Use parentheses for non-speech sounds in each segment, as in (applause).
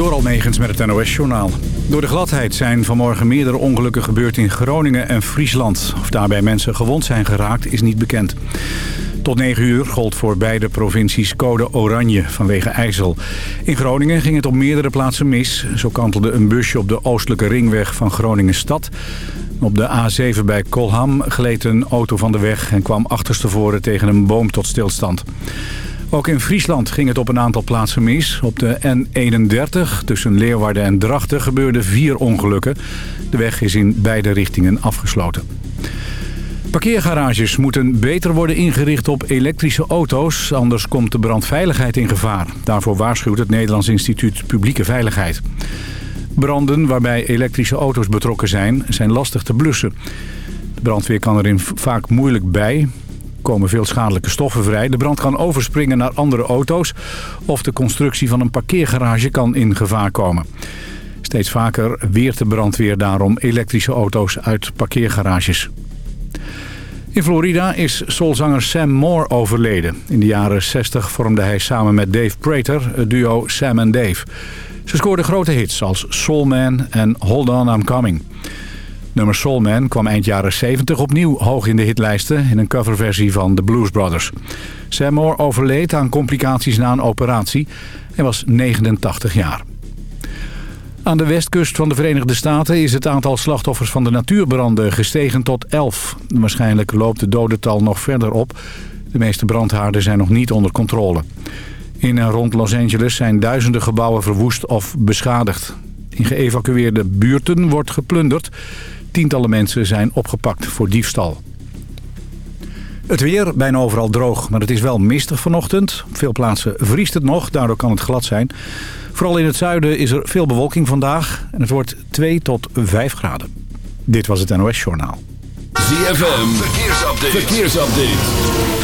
Door Almegens met het NOS-journaal. Door de gladheid zijn vanmorgen meerdere ongelukken gebeurd in Groningen en Friesland. Of daarbij mensen gewond zijn geraakt is niet bekend. Tot 9 uur gold voor beide provincies code oranje vanwege ijzel. In Groningen ging het op meerdere plaatsen mis. Zo kantelde een busje op de oostelijke ringweg van Groningen-stad. Op de A7 bij Kolham gleed een auto van de weg en kwam achterstevoren tegen een boom tot stilstand. Ook in Friesland ging het op een aantal plaatsen mis. Op de N31 tussen Leeuwarden en Drachten gebeurden vier ongelukken. De weg is in beide richtingen afgesloten. Parkeergarages moeten beter worden ingericht op elektrische auto's... anders komt de brandveiligheid in gevaar. Daarvoor waarschuwt het Nederlands Instituut Publieke Veiligheid. Branden waarbij elektrische auto's betrokken zijn, zijn lastig te blussen. De brandweer kan erin vaak moeilijk bij komen veel schadelijke stoffen vrij. De brand kan overspringen naar andere auto's... of de constructie van een parkeergarage kan in gevaar komen. Steeds vaker weert de brandweer daarom elektrische auto's uit parkeergarages. In Florida is soulzanger Sam Moore overleden. In de jaren 60 vormde hij samen met Dave Prater het duo Sam Dave. Ze scoorden grote hits als Soul Man en Hold On I'm Coming. Nummer Soul Man kwam eind jaren 70 opnieuw hoog in de hitlijsten... in een coverversie van The Blues Brothers. Sam Moore overleed aan complicaties na een operatie. Hij was 89 jaar. Aan de westkust van de Verenigde Staten is het aantal slachtoffers van de natuurbranden gestegen tot 11. Waarschijnlijk loopt het dodental nog verder op. De meeste brandhaarden zijn nog niet onder controle. In en rond Los Angeles zijn duizenden gebouwen verwoest of beschadigd. In geëvacueerde buurten wordt geplunderd. Tientallen mensen zijn opgepakt voor diefstal. Het weer, bijna overal droog, maar het is wel mistig vanochtend. Op veel plaatsen vriest het nog, daardoor kan het glad zijn. Vooral in het zuiden is er veel bewolking vandaag en het wordt 2 tot 5 graden. Dit was het NOS Journaal. ZFM, verkeersupdate. verkeersupdate.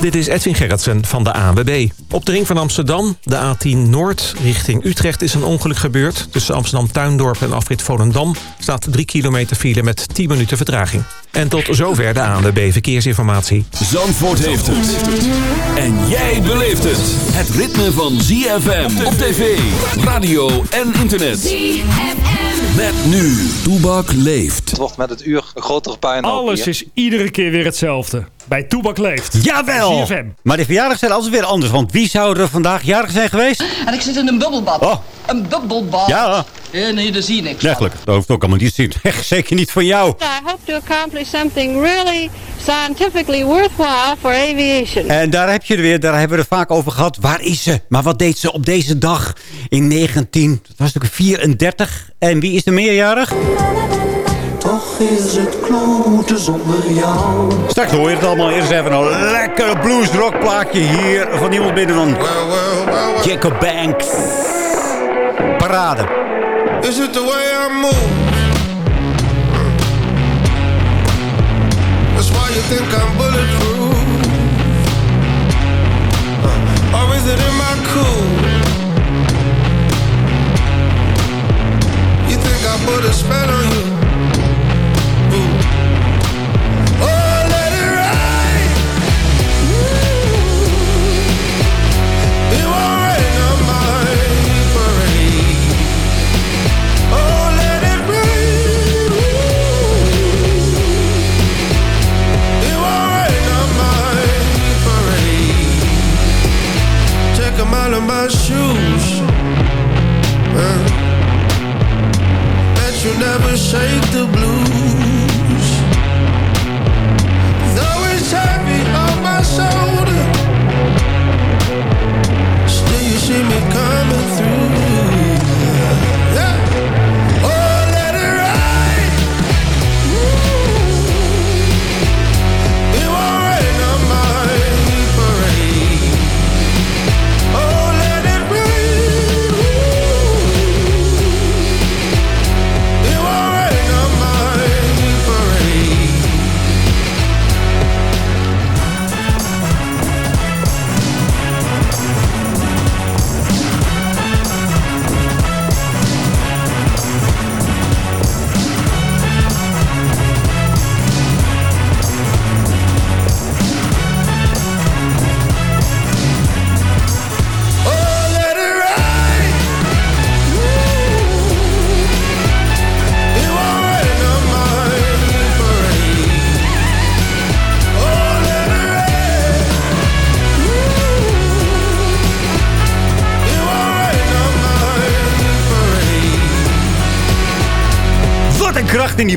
Dit is Edwin Gerritsen van de ANWB. Op de ring van Amsterdam, de A10 Noord, richting Utrecht is een ongeluk gebeurd. Tussen Amsterdam-Tuindorp en Afrit Volendam staat 3 kilometer file met 10 minuten vertraging. En tot zover de ANWB Verkeersinformatie. Zandvoort heeft het. En jij beleeft het. Het ritme van ZFM op tv, radio en internet. ZFM. Met nu, Toebak leeft. Het wordt met het uur een grotere pijn. Alles is iedere keer weer hetzelfde bij Toebak Leeft. Jawel! CFM. Maar de verjaardag zijn altijd weer anders. Want wie zou er vandaag jarig zijn geweest? En ik zit in een bubbelbad. Oh. Een bubbelbad. Ja. En nee, daar zie je niks Eigenlijk, dat hoeft ook allemaal niet te zien. (laughs) Echt zeker niet van jou. I hope to accomplish something really scientifically worthwhile for aviation. En daar heb je er weer, daar hebben we het vaak over gehad. Waar is ze? Maar wat deed ze op deze dag in 19... Dat was natuurlijk 34. En wie is er meerjarig? Toch is het kloten zonder jou. Straks hoor je het allemaal. Eerst even een lekker bluesrock plaatje hier van iemand binnen van Jacob Banks. Parade. Is it the way I move? That's why you think I'm bulletproof. Or is it in my cool? You think I put a spell on you?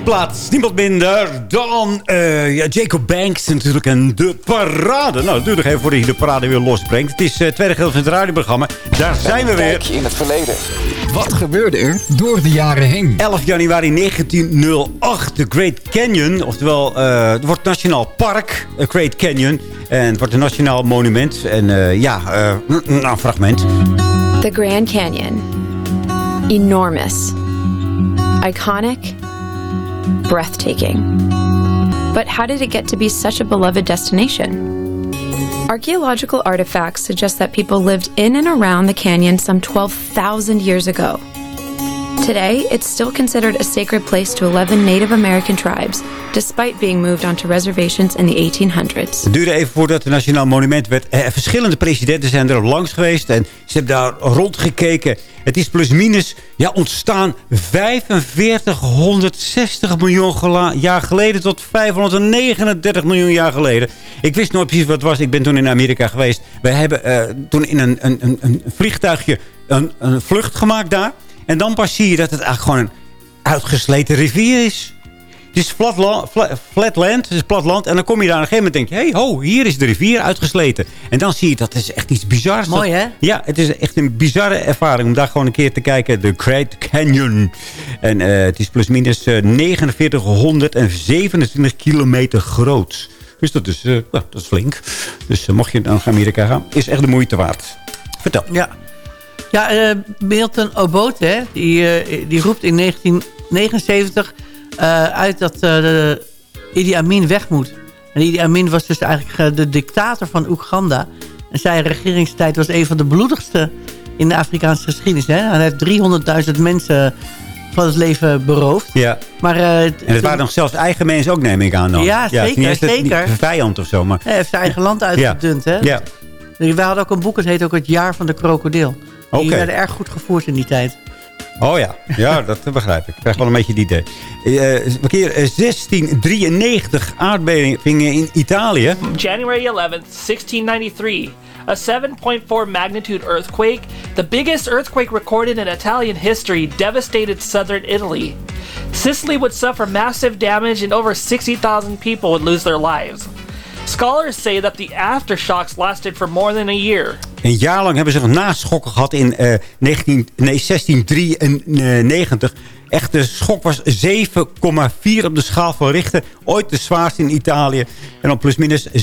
Die plaats. Niemand minder dan eh, ja, Jacob Banks natuurlijk. En de parade. Nou, dat duurt nog even voordat hij de parade weer losbrengt. Het is het tweede gedeelte van het radioprogramma. Daar zijn we weer. in het verleden. Wat gebeurde er door de jaren heen? 11 januari 1908, de Great Canyon. Oftewel, eh, het wordt Nationaal Park, de Great Canyon. En het wordt een nationaal monument. En eh, ja, eh, nou, een fragment. The Grand Canyon. Enormous. Iconic. Breathtaking. But how did it get to be such a beloved destination? Archaeological artifacts suggest that people lived in and around the canyon some 12,000 years ago. Today, it's still considered a sacred place to 11 Native American tribes, despite being moved onto reservations in the 1800s. Het duurde even voordat het Nationaal Monument werd. Eh, verschillende presidenten zijn er langs geweest. En ze hebben daar rondgekeken. Het is plusminus ja, ontstaan 4560 miljoen jaar geleden tot 539 miljoen jaar geleden. Ik wist nooit precies wat het was. Ik ben toen in Amerika geweest. We hebben eh, toen in een, een, een vliegtuigje een, een vlucht gemaakt daar. En dan pas zie je dat het eigenlijk gewoon een uitgesleten rivier is. Het is flat, la- fla- flat land, het is plat land. En dan kom je daar op een gegeven moment en denk je... hé, hey, ho, hier is de rivier uitgesleten. En dan zie je dat is echt iets bizars. Mooi, hè? Ja, het is echt een bizarre ervaring om daar gewoon een keer te kijken. De Great Canyon. En eh, het is plusminus eh 4927 kilometer groot. Dus dat is, nou, dat is flink. Dus eh, mocht je naar Amerika gaan, is echt de moeite waard. Vertel. Ja, ja eh, Milton Obote, die, eh, die roept in 1979 eh, uit dat de Idi Amin weg moet. En Idi Amin was dus eigenlijk de dictator van Oeganda. En zijn regeringstijd was een van de bloedigste in de Afrikaanse geschiedenis. Hè. Hij heeft 300.000 mensen van het leven beroofd. Ja. Maar, En het waren nog zelfs eigen mensen ook, neem ik aan dan. Ja, zeker, het- zeker. een vijand of zo, maar... hij heeft zijn eigen land uitgedund. Hè? Ja. We hadden ook een boek, het heet ook Het Jaar van de Krokodil. Die Oké. werden erg goed gevoerd in die tijd. Oh ja, ja (laughs) dat begrijp ik. Ik krijg wel een beetje het idee. Eh, een keer eh, 1693 aardbevingen in Italië. January 11th, 1693. A 7.4 magnitude earthquake, the biggest earthquake recorded in Italian history, devastated southern Italy. Sicily would suffer massive damage and over 60,000 people would lose their lives. Scholars say that the aftershocks lasted for more than a year. Een jaar lang hebben ze nog naschokken gehad in eh, 19, nee, 1693. Echt, de schok was 7,4 op de schaal van Richter. Ooit de zwaarste in Italië. En dan plusminus 60.000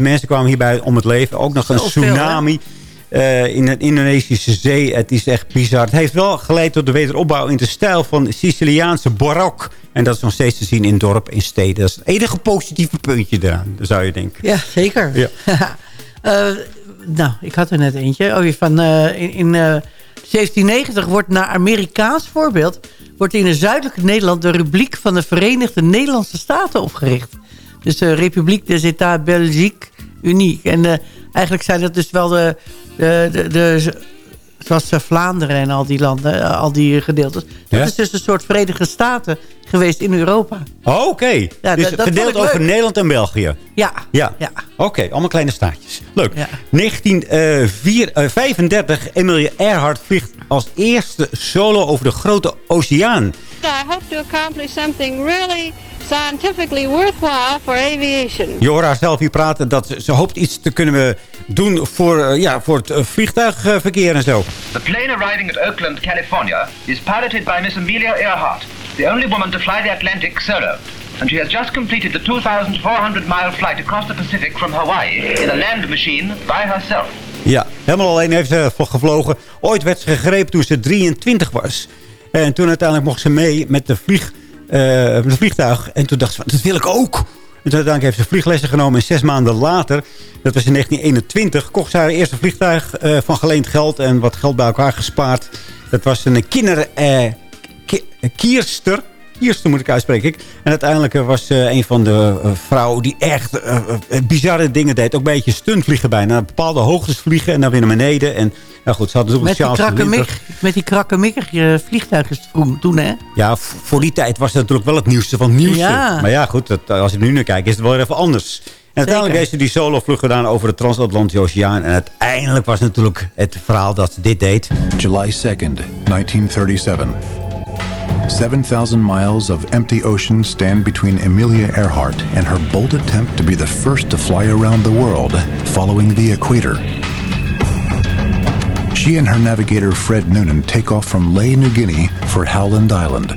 mensen kwamen hierbij om het leven. Ook nog een tsunami eh, in de Indonesische zee. Het is echt bizar. Het heeft wel geleid tot de wederopbouw in de stijl van Siciliaanse barok. En dat is nog steeds te zien in dorpen en steden. Dat is het enige positieve puntje eraan, zou je denken. Ja, zeker. Ja. (laughs) Eh, nou, ik had er net eentje. Oh, van, eh, in eh, 1790 wordt naar Amerikaans voorbeeld... wordt in het zuidelijke Nederland de Republiek van de Verenigde Nederlandse Staten opgericht. Dus de Republiek des États Belgique Unie. En eh, eigenlijk zijn dat dus wel de, de, de zoals eh, Vlaanderen en al die landen, eh, al die gedeeltes. Dat Ja? is dus een soort Verenigde Staten geweest in Europa. Oh, Oké, Ja, dus verdeeld over leuk. Nederland en België. Ja, Ja, ja. oké, allemaal kleine staatjes. Leuk. 1935, Emilie Earhart vliegt als eerste solo over de grote oceaan. I hope to accomplish something really scientifically worthwhile for aviation. Je hoort haar zelf hier praten dat ze, hoopt iets te kunnen doen voor, eh, ja, voor het eh, vliegtuigverkeer en zo. The plane arriving at Oakland, California is piloted by Miss Amelia Earhart, the only woman to fly the Atlantic solo. And she has just completed the 2,400 mile flight across the Pacific from Hawaii in a land machine by herself. Ja, helemaal alleen heeft ze gevlogen. Ooit werd ze gegrepen toen ze 23 was. En toen uiteindelijk mocht ze mee met de, vlieg, met het vliegtuig. En toen dacht ze, dat wil ik ook. En toen heeft ze vlieglessen genomen. En zes maanden later, dat was in 1921... kocht ze haar eerste vliegtuig eh, van geleend geld... en wat geld bij elkaar gespaard. Dat was een kinder... eh, ki- Kierster... Kierster moet ik uitspreken. ik. En uiteindelijk eh, was ze een van de eh, vrouwen die echt bizarre dingen deed. Ook een beetje stuntvliegen bijna. Naar bepaalde hoogtes vliegen en dan weer naar beneden. En nou goed, ze hadden ook een Met die, krakkemik, met die krakkemikkige vliegtuigen toen, toen, hè? Ja, voor die tijd was het natuurlijk wel het nieuwste van het nieuwste. Ja. Maar ja, goed, dat, als ik nu naar kijk, is het wel weer even anders. En uiteindelijk heeft ze die solo-vlucht gedaan over de transatlantische oceaan. En uiteindelijk was natuurlijk het verhaal dat ze dit deed. July 2nd, 1937. 7,000 miles of empty ocean stand between Amelia Earhart and her bold attempt to be the first to fly around the world following the equator. She and her navigator Fred Noonan take off from Ley, New Guinea for Howland Island.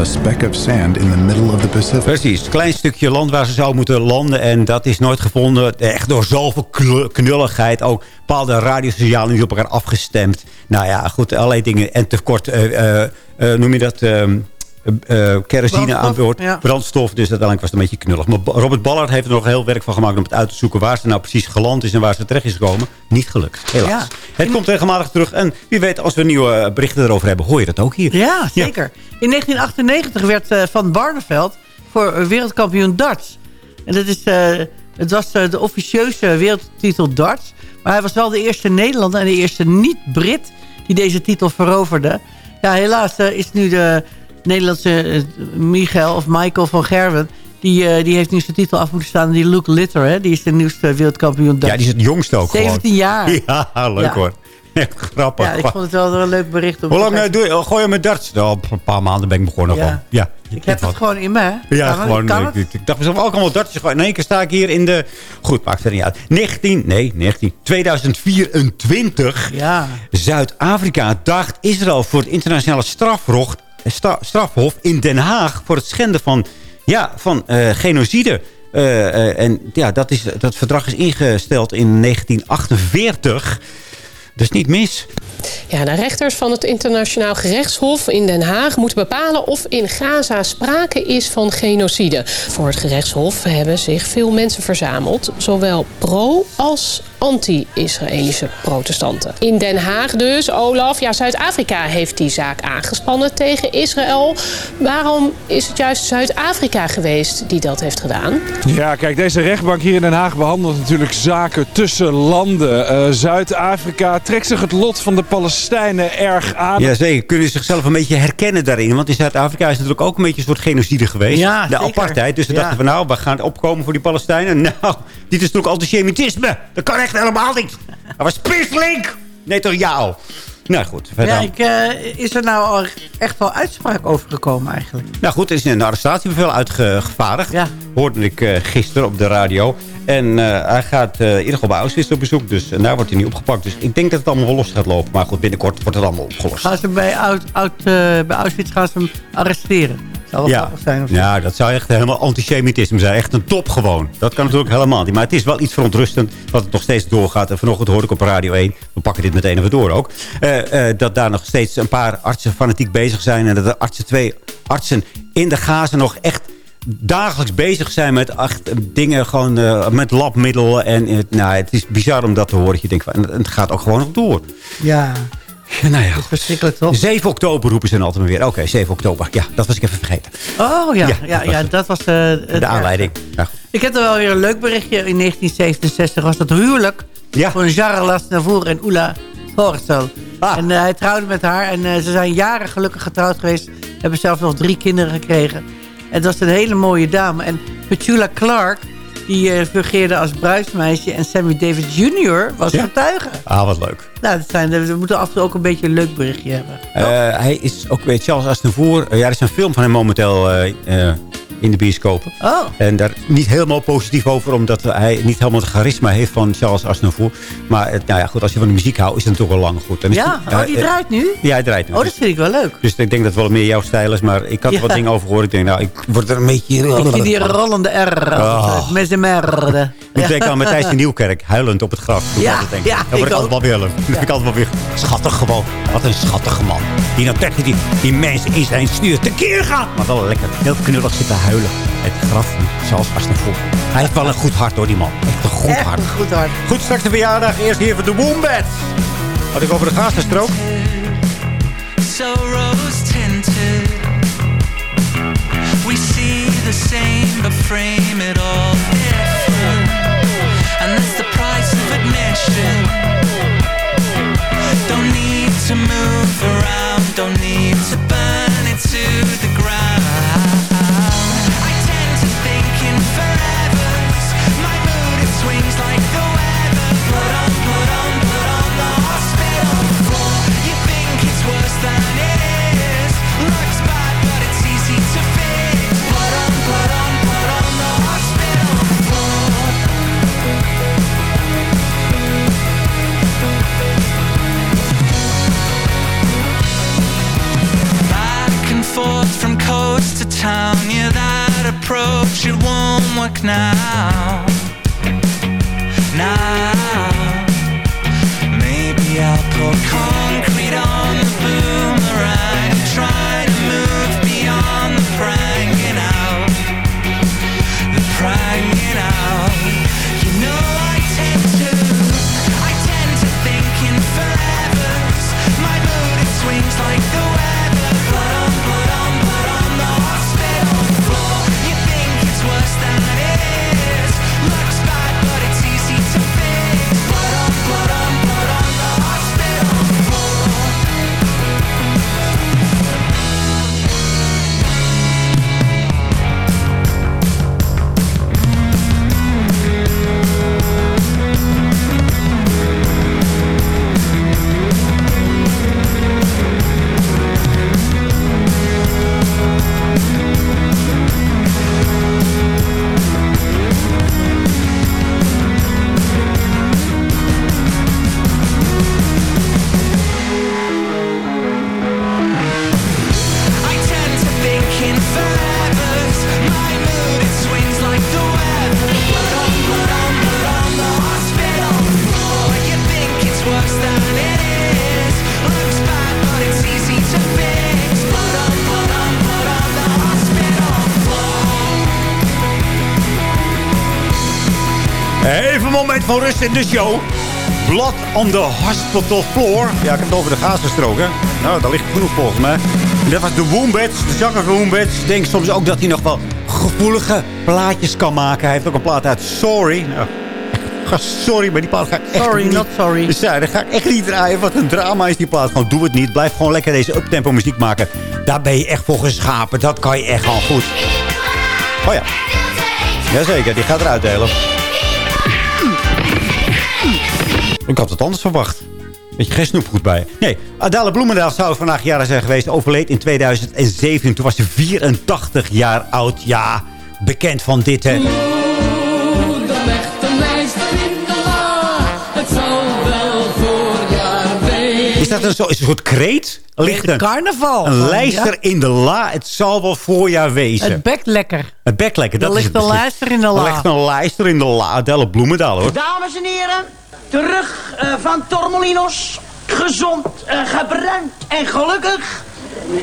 A speck of sand in the middle of the Pacific. Precies, klein stukje land waar ze zou moeten landen. En dat is nooit gevonden. Echt door zoveel knulligheid. Ook bepaalde radiosignalen niet op elkaar afgestemd. Nou ja, goed, allerlei dingen. En tekort, eh, noem je dat... eh, eh, kerosine Brandstof, aan boord, ja. brandstof. Dus uiteindelijk was het een beetje knullig. Maar Robert Ballard heeft er nog heel werk van gemaakt... om het uit te zoeken waar ze nou precies geland is... en waar ze terecht is gekomen. Niet gelukt, helaas. Ja. Het komt regelmatig terug. En wie weet, als we nieuwe eh, berichten erover hebben... hoor je dat ook hier. Ja, zeker. In 1998 werd eh, Van Barneveld voor eh, wereldkampioen darts. En dat is, eh, het was eh, de officieuze wereldtitel darts. Maar hij was wel de eerste Nederlander en de eerste niet-Brit... die deze titel veroverde. Ja, helaas eh, is nu de Nederlandse eh, Michael of Michael van Gerwen... Die, eh, die heeft nu zijn titel af moeten staan. Die Luke Litter, hè, die is de nieuwste wereldkampioen. Ja, die is het jongste ook 17 gewoon. jaar. (laughs) Ja, leuk Ja. hoor. (laughs) Echt grappig. Ja, ik vond het wel een leuk bericht. Om Hoe lang eh, doe je, gooi je met darts? Nou, een paar maanden ben ik begonnen Ja. gewoon. Ja. Ik heb het gewoon in me. hè. Ja, Kan het? gewoon. Kan Ik, het? ik, ik dacht mezelf ook allemaal dartjes. In één keer sta ik hier in de... Goed, maakt er niet uit. 19, nee, 19. 2024. Ja. Zuid-Afrika daagt Israël voor het internationale strafhof, sta- strafhof in Den Haag... voor het schenden van, ja, van eh, genocide. Eh, en ja, dat, is, dat verdrag is ingesteld in 1948. Dus niet mis. Ja, de rechters van het Internationaal Gerechtshof in Den Haag moeten bepalen of in Gaza sprake is van genocide. Voor het gerechtshof hebben zich veel mensen verzameld, zowel pro- als anti-Israëlische protestanten. In Den Haag dus, Olaf, ja, Zuid-Afrika heeft die zaak aangespannen tegen Israël. Waarom is het juist Zuid-Afrika geweest die dat heeft gedaan? Ja, kijk, deze rechtbank hier in Den Haag behandelt natuurlijk zaken tussen landen. Eh, Zuid-Afrika trekt zich het lot van de Palestijnen erg aan. Ja, zeker. Kunnen ze zichzelf een beetje herkennen daarin. Want in Zuid-Afrika is natuurlijk ook een beetje een soort genocide geweest. Ja, de zeker. apartheid. Dus ze Ja. dachten van nou, we gaan opkomen voor die Palestijnen. (laughs) Nou, dit is natuurlijk antisemitisme. Dat kan echt helemaal niet. Dat was pisslink. Nee, toch jou. Nou goed, verder. Ja, ik, eh, is er nou echt wel uitspraak over gekomen eigenlijk? Nou goed, er is een arrestatiebevel uitgevaardigd. Hoorde ik eh, gisteren op de radio. En eh, hij gaat in ieder geval bij Auschwitz op bezoek. Dus en daar wordt hij niet opgepakt. Dus ik denk dat het allemaal wel los gaat lopen. Maar goed, binnenkort wordt het allemaal opgelost. Gaan ze bij, oud, oud, bij Auschwitz gaan ze hem arresteren? Wel Ja. grappig zijn. Of zo. ja, dat zou echt helemaal antisemitisme zijn. Echt een top gewoon. Dat kan natuurlijk helemaal niet. Maar het is wel iets verontrustend dat het nog steeds doorgaat. En vanochtend hoorde ik op Radio 1, we pakken dit meteen even door ook... eh, eh, dat daar nog steeds een paar artsen fanatiek bezig zijn. En dat de artsen, twee artsen in de Gaza nog echt dagelijks bezig zijn met echt dingen gewoon eh, met labmiddelen. En nou, het is bizar om dat te horen. Dat je denkt, van, en het gaat ook gewoon nog door. Ja. Nou ja, Dat is verschrikkelijk toch? 7 oktober roepen ze dan altijd maar weer. Oké, 7 oktober. Ja, dat was ik even vergeten. Oh ja, Ja, ja, dat was ja, het. dat was eh, De aanleiding. Ja. Ik heb er wel weer een leuk berichtje. In 1967 was dat huwelijk van Jara Lasnavour en Oela Horsel. Ah. En eh, hij trouwde met haar. En eh, ze zijn jaren gelukkig getrouwd geweest. Hebben zelf nog drie kinderen gekregen. En dat was een hele mooie dame. En Petula Clark, die eh, fungeerde als bruidsmeisje. En Sammy Davis Jr. was Ja. getuige. Ah, wat leuk. Nou, dat zijn, we moeten af en toe ook een beetje een leuk berichtje hebben. Eh, hij is ook weet Charles Aznavour. Uh, ja, er is een film van hem momenteel eh, in de bioscopen. Oh. En daar niet helemaal positief over, omdat hij niet helemaal het charisma heeft van Charles Aznavour. Maar nou ja, goed, als je van de muziek houdt, is het natuurlijk al lang goed. Dan is Ja, het- oh, die eh, draait nu? Ja, hij draait nu. Oh, dat vind ik wel leuk. Dus ik denk dat het wel meer jouw stijl is. Maar ik had er Ja. wat dingen over gehoord. Ik denk, nou, ik word er een beetje... Ik zie die rollende R. Oh. Met zijn merde. (laughs) Ik denk aan Matthijs de Nieuwkerk, huilend op het graf. Ik Ja, altijd denken. ja, Dan word ik ik altijd wel weer, dan vind ik altijd wel weer schattig gewoon. Wat een schattige man. Die dan tegen die, die mensen in zijn stuur tekeer gaat. Maar wel lekker heel knullig zitten huilen. Het graf van Charles Aznavour. Hij heeft wel een goed hart hoor, die man. Echt een goed Echt hart. een goed hart. Goed, straks de verjaardag. Eerst hier voor de Wombats. Had ik over de Gazastrook. so rose tinted. We see the same, but frame it all now. Moment van rust in de show. Blood on the hospital floor. Ja, ik heb het over de Gazastrook, hè. Nou, daar ligt genoeg volgens mij. En dat was de Wombats, de zanger Wombats. Ik denk soms ook dat hij nog wel gevoelige plaatjes kan maken. Hij heeft ook een plaat uit Sorry. Nou, (laughs) ga sorry, maar die plaat ga ik echt Sorry, niet... not sorry. Dus (laughs) ja, dat ga ik echt niet draaien. Wat een drama is die plaat. Gewoon doe het niet. Blijf gewoon lekker deze uptempo muziek maken. Daar ben je echt voor geschapen. Dat kan je echt gewoon goed. Oh ja. Jazeker, die gaat eruit delen. Ik had het anders verwacht. Weet je, geen snoepgoed bij. Nee, Adele Bloemendaal zou vandaag jaren zijn geweest. Overleed in 2017. Toen was ze 84 jaar oud. Ja, bekend van dit, hè. De echte lijster in de la, het zal wel voorjaar wezen. Is dat een, zo, is een soort kreet? Ligt een, carnaval. een van, lijster ja. in de la. Het zal wel voorjaar wezen. Het bekt lekker. Het beklekken, dat Er is ligt een lijster in de Er la. ligt een lijster in de la. Adele Bloemendaal, hoor. Dames en heren, terug eh, van Tormelinos. Gezond, eh, gebruind en gelukkig.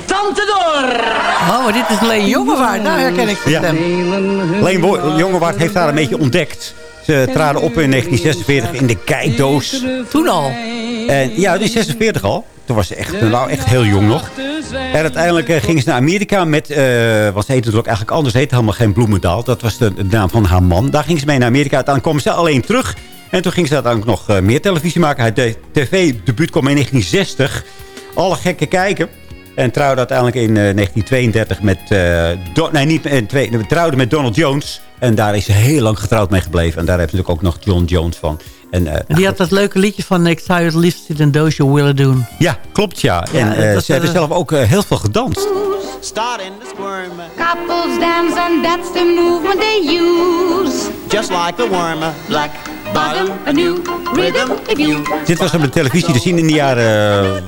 Tante Door. Oh, dit is Leen Jongewaard. Nou herken ik de Ja. stem. Leen Jongewaard heeft haar een beetje ontdekt. Ze traden op in 1946 in de kijkdoos. Toen al. En ja, die 46 al. Toen was ze echt, nou, echt heel jong nog. En uiteindelijk eh, ging ze naar Amerika met... eh want ze heette natuurlijk eigenlijk anders. Ze heette helemaal geen Bloemendaal. Dat was de, de naam van haar man. Daar ging ze mee naar Amerika. Uiteindelijk kwam ze alleen terug. En toen ging ze uiteindelijk nog eh, meer televisie maken. De- tv-debuut kwam in 1960. Alle gekken kijken. En trouwde uiteindelijk in eh, 1932 met... eh, Don- nee, niet in twee, trouwde met Donald Jones. En daar is ze heel lang getrouwd mee gebleven. En daar heeft ze natuurlijk ook nog John Jones van. En, eh, En die had dat leuke liedje van Ik zou je het liefst in een doosje willen doen. ja, klopt ja. Ja, En dat eh, was, ze hebben zelf ook heel veel gedanst. Starting to squirm, Couples dance and that's the movement they use. just like a worm. Black bottom, a new rhythm if you... Dit was op de televisie te zien in de jaren,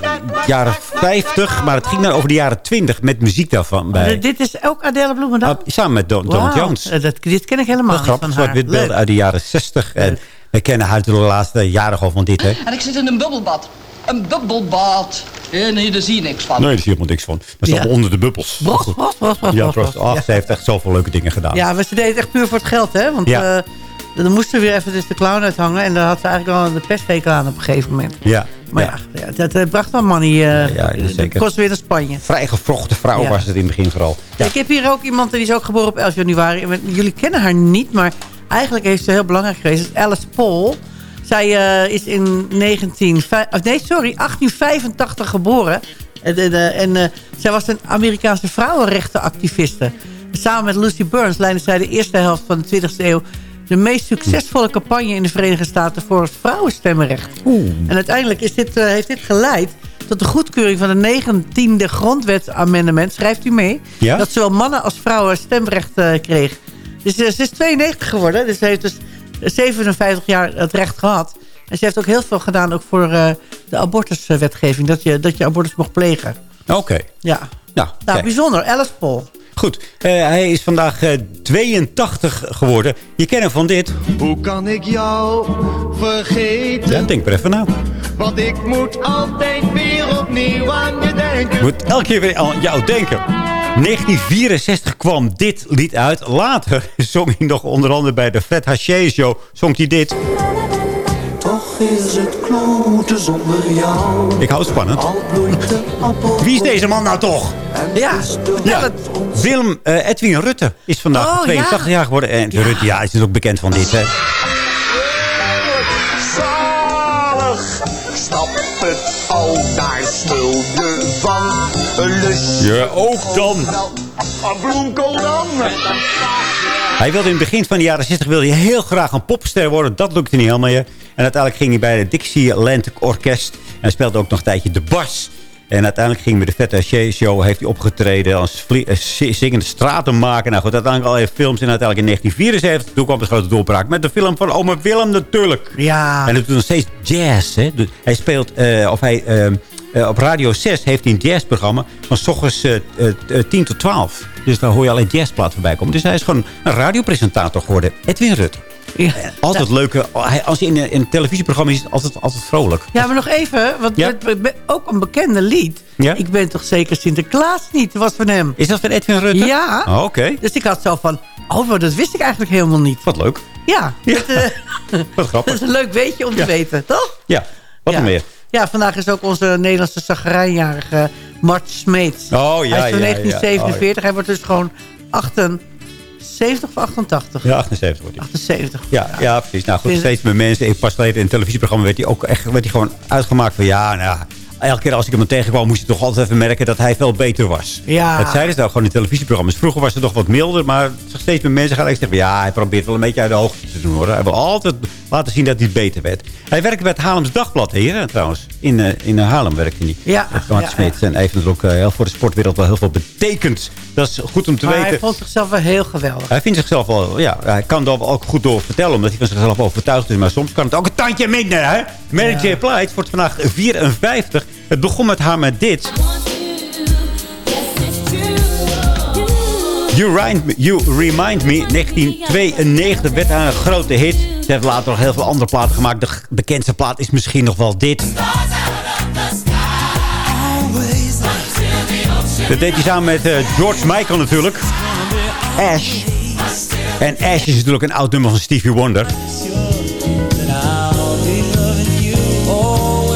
jaren 50. Maar het ging dan over de jaren 20 met muziek daarvan bij. Dit is ook Adele Bloemendaal? Ah, samen met Don, Donald Wauw, Jones. eh, Dat, dit ken ik helemaal Dat niet grappig, van haar. Leuk. uit de jaren 60. En we kennen haar de laatste jaren al van dit, hè? En ik zit in een bubbelbad. Een bubbelbad. Eh, nee, daar zie je niks van. Nee, daar is helemaal niks van. Dat is Ja. allemaal onder de bubbels. Bros, bros, bros, bros, Ja, bros. Ach, ze heeft echt zoveel leuke dingen gedaan. Ja, maar ze deed het echt puur voor het geld, hè? Want Ja. eh, dan moest ze weer even dus de clown uithangen. En daar had ze eigenlijk al de pesthekel aan op een gegeven moment. Ja. Maar ja, ja, dat eh, bracht wel money. eh ja, zeker. kost weer naar Spanje. Vrij gevrochte vrouw Ja. was het in het begin vooral. Ik heb hier ook iemand, die is ook geboren op 11 januari. Jullie kennen haar niet, maar eigenlijk heeft ze heel belangrijk geweest. Alice Paul. Zij eh, is in 19, of nee, sorry, 1885 geboren. En, en, en zij was een Amerikaanse vrouwenrechtenactiviste. Samen met Lucy Burns leidde zij de eerste helft van de 20e eeuw... de meest succesvolle campagne in de Verenigde Staten voor het vrouwenstemmenrecht. En uiteindelijk is dit, eh, heeft dit geleid tot de goedkeuring van de 19e grondwetsamendement. Schrijft u mee? Ja? Dat zowel mannen als vrouwen stemrecht eh, kregen. Dus eh, ze is 92 geworden. Dus ze heeft dus 57 jaar het recht gehad. En ze heeft ook heel veel gedaan ook voor de abortuswetgeving. Dat je, dat je abortus mocht plegen. Oké. Ja. Nou, Nou, bijzonder. Alice Paul. Goed, eh, hij is vandaag eh, 82 geworden. Je kent hem van dit. Hoe kan ik jou vergeten? Ja, denk er even na. Want ik moet altijd weer opnieuw aan je denken. Ik moet elke keer weer aan jou denken. 1964 kwam dit lied uit. Later (laughs) zong hij nog onder andere bij de Fred Haché Show. Zong hij dit. Is het kloten zonder jou. Ik hou het spannend. Wie is deze man nou toch? Ja, Ja, Willem eh, Edwin Rutte is vandaag Oh, 82 ja. jaar geworden. En Rutte, ja, is ook bekend van dit. Hè. Zalig, snap het al, daar smul je van. Een lus. Ja, ook dan. Een bloemkool dan. Hij wilde in het begin van de jaren 60 wilde hij heel graag een popster worden. Dat lukte niet helemaal. En uiteindelijk ging hij bij het Dixieland Orkest. En hij speelde ook nog een tijdje de bas. En uiteindelijk ging hij met de Vette Show heeft hij opgetreden als eh, zi- zingende stratenmaker. Nou goed, uiteindelijk allerlei films. En uiteindelijk in 1974, toen kwam de grote doorbraak met de film van Ome Willem natuurlijk. Ja. En hij doet nog steeds jazz. Hè? Hij speelt, eh, of hij, eh, eh, op Radio 6 heeft hij een jazzprogramma van s ochtends eh, eh, eh, 10 tot 12. Dus daar hoor je alleen jazzplaten voorbij komen. Dus hij is gewoon een radiopresentator geworden. Edwin Rutte. Ja. Altijd leuke. Hij- Als hij in, een- in een televisieprogramma is, altijd, altijd vrolijk. Ja, maar nog even, want Ja. ook een bekende lied. Ja? Ik ben toch zeker Sinterklaas niet, was van hem. Is dat van Edwin Rutte? Ja. Oh, Oké. Dus ik had zo van, oh, maar dat wist ik eigenlijk helemaal niet. Wat leuk. Ja, (laughs) (laughs) Dat, eh, Wat dat grappig. is een leuk weetje om te weten, toch? Ja. Wat Ja. nog meer? Ja, vandaag is ook onze Nederlandse zagrijnjarige Mart Smeets. Oh, ja, Hij is van ja, ja. 1947. Hij wordt dus gewoon 78 of 88? Ja, 78 wordt hij. 78. Ja, ja, precies. Nou goed, Is- steeds meer mensen. Ik pas geleden in een televisieprogramma werd hij ook echt werd hij gewoon uitgemaakt van ja, nou ja, Elke keer als ik hem tegenkwam, moest je toch altijd even merken dat hij veel beter was. Ja. Dat zeiden ze nou gewoon in televisieprogramma's. Vroeger was het nog wat milder, maar steeds meer mensen gaan zeggen... ja, hij probeert wel een beetje uit de hoogte te doen. hoor. Hij wil altijd laten zien dat hij beter werd. Hij werkte bij het Haarlems Dagblad hier trouwens. In, eh, in Haarlem werkte hij. Ja, ja, Smeets. En hij heeft natuurlijk ook eh, heel voor de sportwereld wel heel veel betekend. Dat is goed om te maar weten. hij vond zichzelf wel heel geweldig. Hij vindt zichzelf wel, ja, hij kan daar ook goed door vertellen, omdat hij van zichzelf overtuigd is. Maar soms kan het ook een tandje minder, hè? Mary J. Blige wordt vandaag 54. Het begon met haar met dit. You Remind Me, you Remind Me 1992 werd haar een grote hit. Ze heeft later nog heel veel andere platen gemaakt. De bekendste plaat is misschien nog wel dit. Dat deed hij samen met eh, George Michael natuurlijk. Ash. En Ash is natuurlijk een oud nummer van Stevie Wonder.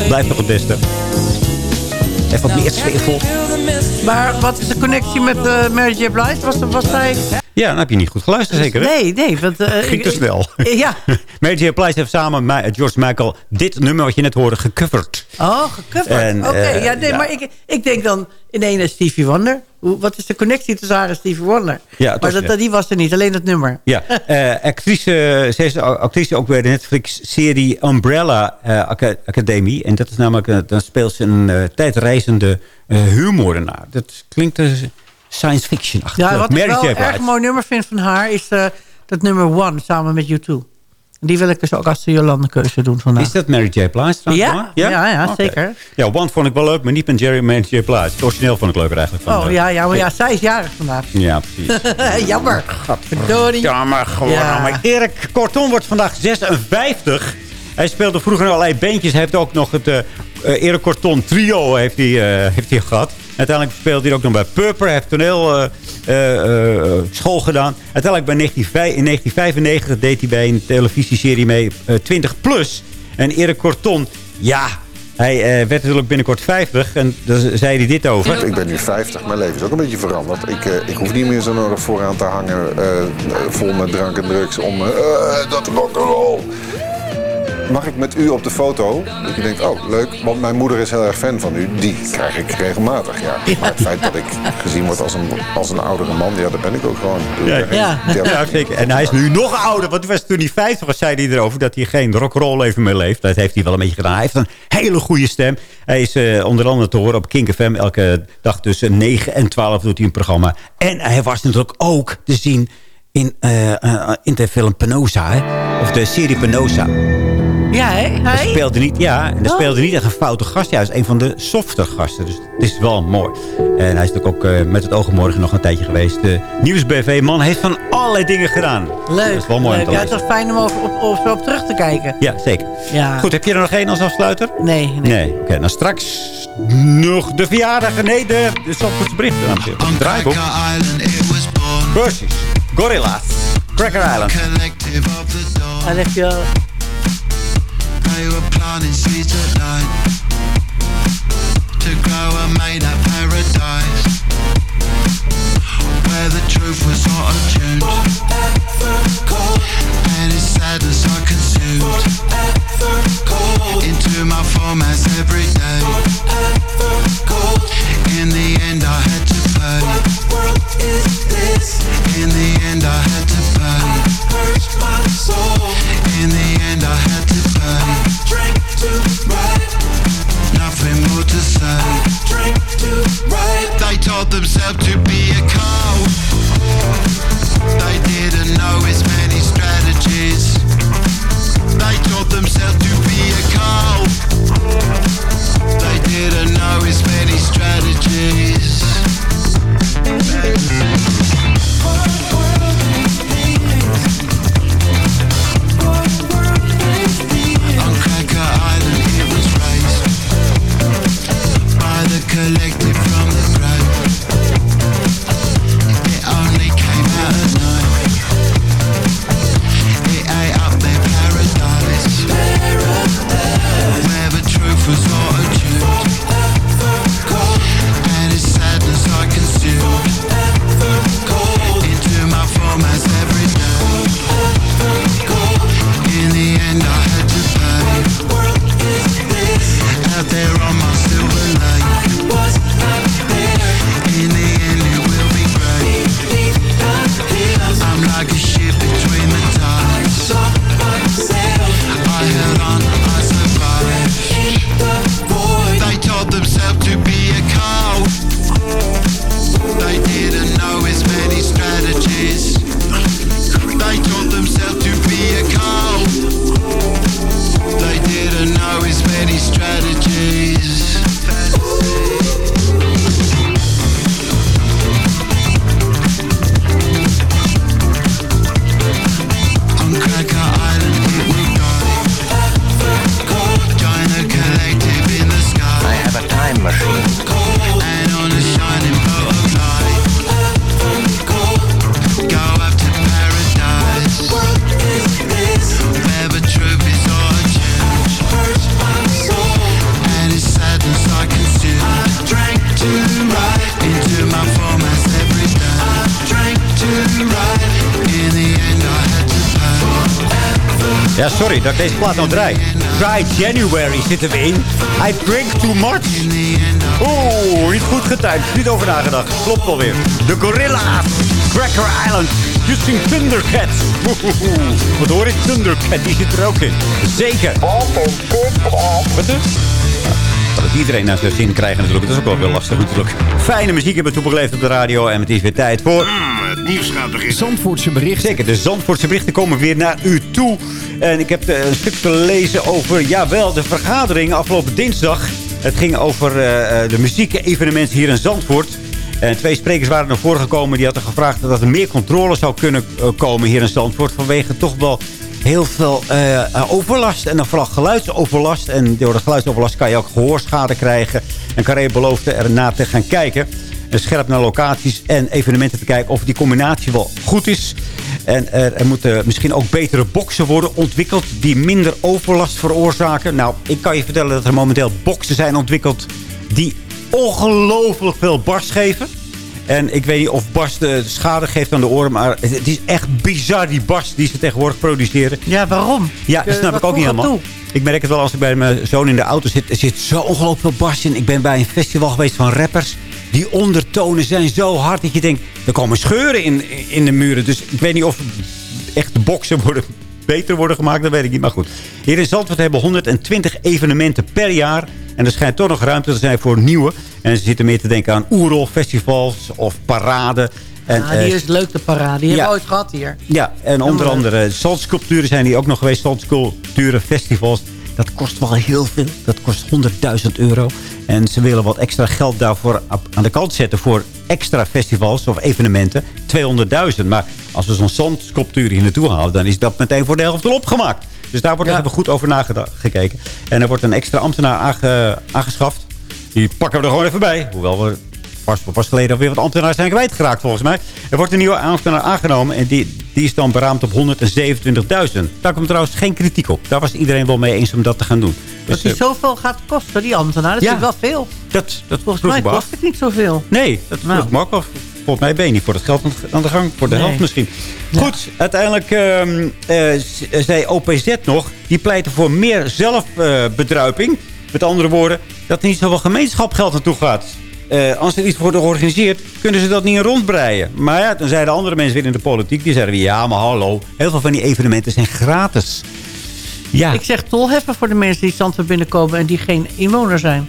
Blijft nog het beste. Even wat meer sfeervol. Maar wat is de connectie met eh, Mary J. Blige? Was, was zij... Ja, dan heb je niet goed geluisterd zeker, hè? Nee, nee. Want, eh, Ging te snel. (laughs) Ja. (laughs) Mary J. Blige heeft samen met mij- George Michael dit nummer wat je net hoorde gecoverd. Oh, gecoverd. Oké, eh, ja, nee, ja. maar ik, ik denk dan in ene Stevie Wonder. Hoe, wat is de connectie tussen haar en Stevie Wonder? Ja, maar dat, die was er niet, alleen het nummer. Ja, eh, actrice, ze is actrice ook bij de Netflix-serie Umbrella eh, Aca- Academy. En dat is namelijk, eh, dan speelt ze een eh, tijdreizende uh, huurmoordenaar. Dat klinkt uh, science fiction achter. Ja, wat ik wel een erg mooi nummer vind van haar... is eh, dat nummer One samen met U2. Die wil ik dus ook als de Jolande keuze doen vandaag. Is dat Mary J. Blige? Ja, ja, ja, Oké. zeker. Ja, One vond ik wel leuk, maar niet met Jerry Mary J. Blige. Het origineel vond ik leuker eigenlijk. Van Oh de- ja, ja, maar ja, zij is jarig vandaag. Ja, precies. (laughs) Jammer. Verdorie. Jammer gewoon. Ja. Maar Erik Korton wordt vandaag 56. Hij speelde vroeger allerlei bandjes. Hij heeft ook nog het eh, eh, Erik Korton trio heeft hij, eh, heeft hij gehad. Uiteindelijk speelde hij ook nog bij Purper. Hij heeft toneel eh, eh, eh, school gedaan. Uiteindelijk bij 1995 in 1995 deed hij bij een televisieserie mee eh, 20 plus. En Erik Korton, ja... Hij werd natuurlijk binnenkort 50 en daar zei hij dit over. Ik ben nu 50, mijn leven is ook een beetje veranderd. Ik, ik hoef niet meer zo nodig vooraan te hangen, vol met drank en drugs om eh, dat rock'n'roll. Mag ik met u op de foto? Dat je denkt, oh leuk, want mijn moeder is heel erg fan van u. Die krijg ik regelmatig, ja. Maar het feit dat ik gezien word als een, als een oudere man, ja, dat ben ik ook gewoon. Ja, ja. ja, zeker. En hij is nu nog ouder. Want was, toen hij 50 was, zei hij erover dat hij geen rock'n'roll leven meer leeft. Dat heeft hij wel een beetje gedaan. Hij heeft een hele goede stem. Hij is eh, onder andere te horen op Kink FM. Elke dag tussen 9 en 12 doet hij een programma. En hij was natuurlijk ook te zien in, eh, eh, in de film Penosa, hè? Of de serie Penosa. Ja, hè? Hij speelde niet, ja, en hij Oh. speelde niet echt een foute gast. Ja, hij is een van de softer gasten. Dus het is wel mooi. En hij is natuurlijk ook eh, met het oog op morgen nog een tijdje geweest. De nieuwsbv man heeft van allerlei dingen gedaan. Leuk. Dat is wel mooi om leuk. te Ja, het is fijn om over, op, op, terug te kijken. Ja, zeker. Ja. Goed, heb je er nog één als afsluiter? Nee, nee. Nee, oké. nou straks nog de verjaardag. Nee, de, de Zandvoortse berichten. Draaiboek. Precies. Gorilla's. Cracker Island. Hij legt je... They were planting seeds at night to grow a made up paradise where the truth was not attuned and its sadness I consumed into my formats every day. Sorry dat ik deze plaat nog draai. Dry January zitten we in. I drink too much. Oeh, niet goed getimed. Niet over nagedacht. Klopt wel weer. De Gorilla's. Cracker Island. Using Thundercats. Wat hoor ik? Thundercat, die zit er ook in. Zeker. Wat dus? Dat het iedereen naar zijn zin krijgen natuurlijk. Dat is ook wel weer lastig natuurlijk. Fijne muziek hebben we toebeleefd op de radio. En het is weer tijd voor... Nieuws gaat beginnen. Zandvoortse berichten. Zeker, de Zandvoortse berichten komen weer naar u toe. En ik heb eh, een stuk gelezen over, jawel, de vergadering afgelopen dinsdag. Het ging over eh, eh, de muziek-evenementen hier in Zandvoort. En twee sprekers waren naar voren gekomen. Die hadden gevraagd dat er meer controle zou kunnen komen hier in Zandvoort. Vanwege toch wel heel veel overlast. En dan vooral geluidsoverlast. En door de geluidsoverlast kan je ook gehoorschade krijgen. En Carré beloofde erna te gaan kijken. En scherp naar locaties en evenementen te kijken of die combinatie wel goed is. En er, er moeten misschien ook betere boksen worden ontwikkeld die minder overlast veroorzaken. Nou, ik kan je vertellen dat er momenteel boksen zijn ontwikkeld die ongelooflijk veel barst geven. En ik weet niet of Bas de schade geeft aan de oren. Maar het, is echt bizar die Bas die ze tegenwoordig produceren. Ja, waarom? Ja, dat Eh, snap ik ook niet helemaal. Ik merk het wel als ik bij mijn zoon in de auto zit. Er zit zo ongelooflijk veel Bas in. Ik ben bij een festival geweest van rappers. Die ondertonen zijn zo hard dat je denkt... er komen scheuren in, in de muren. Dus ik weet niet of echt de boksen worden beter worden gemaakt. Dat weet ik niet. Maar goed. Hier in Zandvoort hebben 120 evenementen per jaar. En er schijnt toch nog ruimte te zijn voor nieuwe. En ze zitten meer te denken aan oerol festivals of paraden. En, Ah, die eh, is leuk, de parade. Die ja. hebben we ooit gehad hier. Ja, en onder andere zandsculpturen zijn die ook nog geweest. Zandsculpturen festivals. Dat kost wel heel veel. Dat kost 100.000 euro. En ze willen wat extra geld daarvoor aan de kant zetten... voor extra festivals of evenementen. 200.000. Maar als we zo'n zandsculptuur hier naartoe halen... dan is dat meteen voor de helft al opgemaakt. Dus daar wordt Ja. even goed over nagedacht, gekeken. En er wordt een extra ambtenaar aange- aangeschaft. Die pakken we er gewoon even bij. Hoewel we pas, pas geleden alweer wat ambtenaren zijn kwijtgeraakt volgens mij. Er wordt een nieuwe ambtenaar aangenomen. En die, die is dan beraamd op 127.000. Daar komt trouwens geen kritiek op. Daar was iedereen wel mee eens om dat te gaan doen. Dat Dus, die eh, zoveel gaat kosten, die ambtenaar. Dat Ja. is wel veel. dat, dat Volgens vroeg mij kost het niet zoveel. Nee, dat vroeg Nou. ik me ook af. Volgens mij ben je niet voor het geld aan de- gang. Voor de Nee. helft misschien. Goed, uiteindelijk ehm, eh, zei OPZ nog... die pleiten voor meer zelfbedruiping. Met andere woorden, dat er niet zoveel gemeenschapgeld naartoe gaat. Eh, als er iets wordt georganiseerd, kunnen ze dat niet in rondbreien. Maar ja, dan zeiden andere mensen weer in de politiek... die zeiden weer, ja, maar hallo, heel veel van die evenementen zijn gratis. Ja, Ik zeg tolheffen voor de mensen die Zandvoort binnenkomen... en die geen inwoner zijn.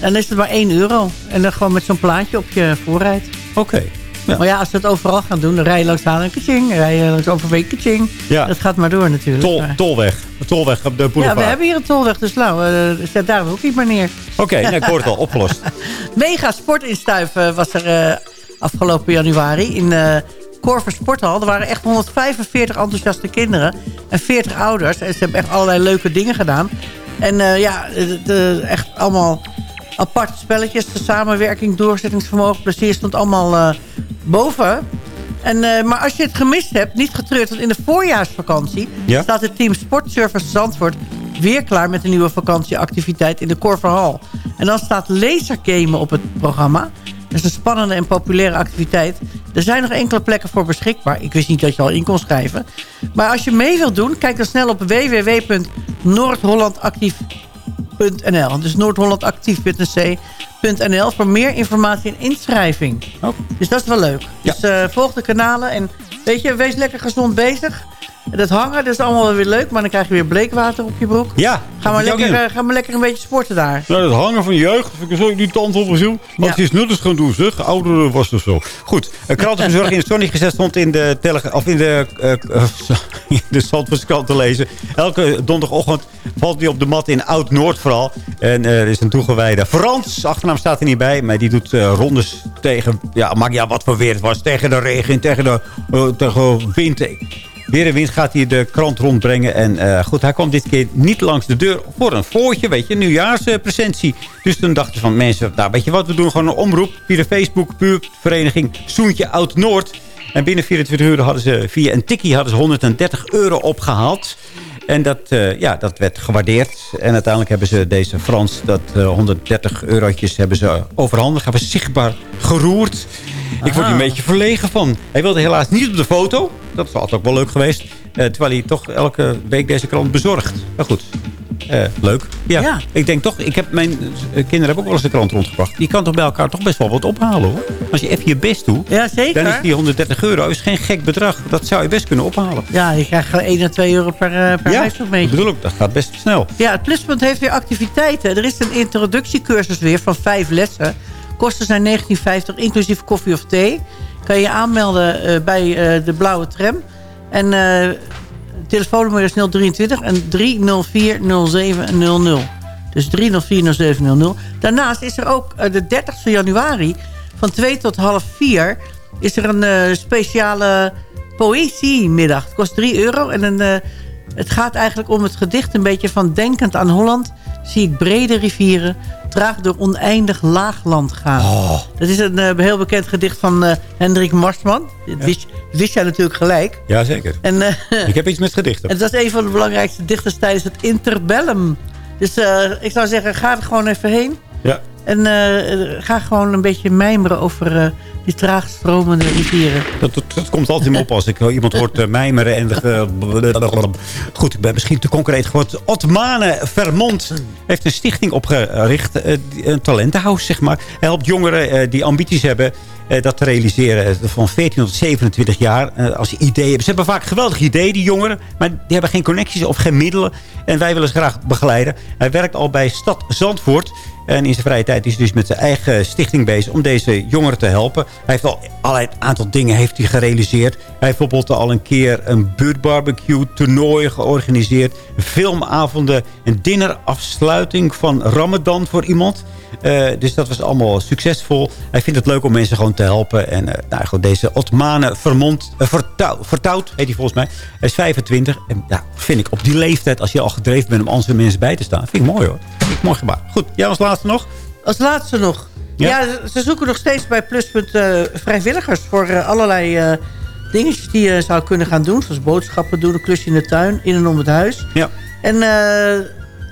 En dan is het maar 1 euro. En dan gewoon met zo'n plaatje op je voorruit. oké. Ja. Maar ja, als ze het overal gaan doen... dan rij je langs Halen, kaching. Rij je langs Overbeek, kaching. Ja. Dat gaat maar door natuurlijk. Tol, Maar- tolweg. De tolweg op de boulevard. ja, we hebben hier een tolweg, dus nou, eh, zet daar ook niet meer neer. Oké, nou, ik hoor het al, opgelost. (laughs) Mega sportinstuif eh, was er eh, afgelopen januari in eh Korver Sporthal. Er waren echt 145 enthousiaste kinderen en 40 ouders. En ze hebben echt allerlei leuke dingen gedaan. En ja, de, de- echt allemaal aparte spelletjes. De samenwerking, doorzettingsvermogen, plezier stond allemaal eh, boven. En, eh, maar als je het gemist hebt, niet getreurd. Want in de voorjaarsvakantie Ja? staat het team Sportservice Zandvoort weer klaar met een nieuwe vakantieactiviteit in de Korverhal. En dan staat lasergamen op het programma. Dat is een spannende en populaire activiteit. Er zijn nog enkele plekken voor beschikbaar. Ik wist niet dat je al in kon schrijven. Maar als je mee wilt doen, kijk dan snel op www.noordhollandactief.nl. Dus noordhollandactief.nl voor meer informatie en inschrijving. Dus dat is wel leuk. Dus eh, volg de kanalen en weet je, wees lekker gezond bezig. Dat hangen, dat is allemaal wel weer leuk, maar dan krijg je weer bleekwater op je broek. Ja, Ga maar, lekker, eh, ga maar lekker een beetje sporten daar. Nou, dat hangen van je jeugd, vind ik zo die tand op zo. Wat Ja. is nuttig gaan doen, zeg. Ouderen was het zo. Goed, een krantenverzorging in het zonnetje gezet stond in de, tele of in de, (laughs) in de te lezen. Elke donderdagochtend valt hij op de mat in Oud-Noord vooral. En eh, er is een toegewijde Frans, achternaam staat er niet bij. Maar die doet eh, rondes tegen, ja, maakt ja wat voor weer het was. Tegen de regen, tegen de eh, tegen wind. Weer en wind gaat hij de krant rondbrengen. En goed, hij kwam dit keer niet langs de deur voor een voortje, weet je, nieuwjaarspresentie. Dus toen dachten ze van mensen, nou weet je wat, we doen gewoon een omroep via de Facebook buurtvereniging Soentje Oud-Noord. En binnen 24 uur hadden ze via een tikkie hadden ze 130 euro opgehaald. En dat, eh, ja, dat werd gewaardeerd. En uiteindelijk hebben ze deze Frans, dat eh, 130 eurotjes hebben ze overhandigd. Hebben ze zichtbaar geroerd. Ik word hier een beetje verlegen van. Hij wilde helaas niet op de foto. Dat was altijd ook wel leuk geweest. Eh, terwijl hij toch elke week deze krant bezorgt. Maar goed, eh, leuk. Ja, Ja. ik denk toch, ik heb mijn eh, kinderen hebben ook wel eens de krant rondgebracht. Die kan toch bij elkaar toch best wel wat ophalen hoor. Als je even je best doet, Ja, zeker. dan is die 130 euro is geen gek bedrag. Dat zou je best kunnen ophalen. Ja, je krijgt gewoon 1 à 2 euro per, uh, per Ja, dat bedoel ik. Dat gaat best snel. Ja, het pluspunt heeft weer activiteiten. Er is een introductiecursus weer van vijf lessen. Kosten zijn 19,50 inclusief koffie of thee. Kan je je aanmelden eh, bij eh, de blauwe tram. En eh, telefoonnummer is 023 en 3040700. Dus 3040700. Daarnaast is er ook eh, de 30 januari van 2 tot half 4... is er een eh, speciale poëziemiddag. Het kost 3 euro en een... eh, het gaat eigenlijk om het gedicht een beetje van Denkend aan Holland... zie ik brede rivieren traag door oneindig laagland gaan. Dat is een eh, heel bekend gedicht van eh, Hendrik Marsman. Dat wist, wist jij natuurlijk gelijk. Jazeker. En, eh, (laughs) Ik heb iets met gedichten. en dat is een van de belangrijkste dichters tijdens het interbellum. Dus ik zou zeggen, ga er gewoon even heen. Ja. En ga gewoon een beetje mijmeren over die traag stromende rivieren. Dat doet dat komt altijd in me op als ik iemand hoort eh, mijmeren. En, eh, (laughs) goed, ik ben misschien te concreet geworden. Otmane Vermont heeft een stichting opgericht. eh, een talentenhuis, zeg maar. Hij helpt jongeren eh, die ambities hebben eh, dat te realiseren. Eh, Van 14 tot 27 jaar. eh, als ze ideeën hebben. Ze hebben vaak geweldige ideeën, die jongeren. Maar die hebben geen connecties of geen middelen. En wij willen ze graag begeleiden. Hij werkt al bij Stad Zandvoort. En in zijn vrije tijd is hij dus met zijn eigen stichting bezig om deze jongeren te helpen. Hij heeft al allerlei aantal dingen heeft hij gerealiseerd. Hij heeft bijvoorbeeld al een keer een buurtbarbecue toernooi georganiseerd. Filmavonden, een dinnerafsluiting van Ramadan voor iemand. Eh, dus dat was allemaal succesvol. Hij vindt het leuk om mensen gewoon te helpen. En eh, nou, goed, deze Otmane Vermont, Vertout heet hij volgens mij. Hij is 25. En ja, vind ik op die leeftijd, als je al gedreven bent om andere mensen bij te staan. Vind ik mooi hoor. Mooi gebaar. Goed, jij laatste nog? Als laatste nog. Ja? Ja, ze- zoeken nog steeds bij Pluspunt eh, vrijwilligers... voor eh, allerlei eh, dingetjes die je zou kunnen gaan doen. Zoals boodschappen doen, een klusje in de tuin, in en om het huis. Ja. En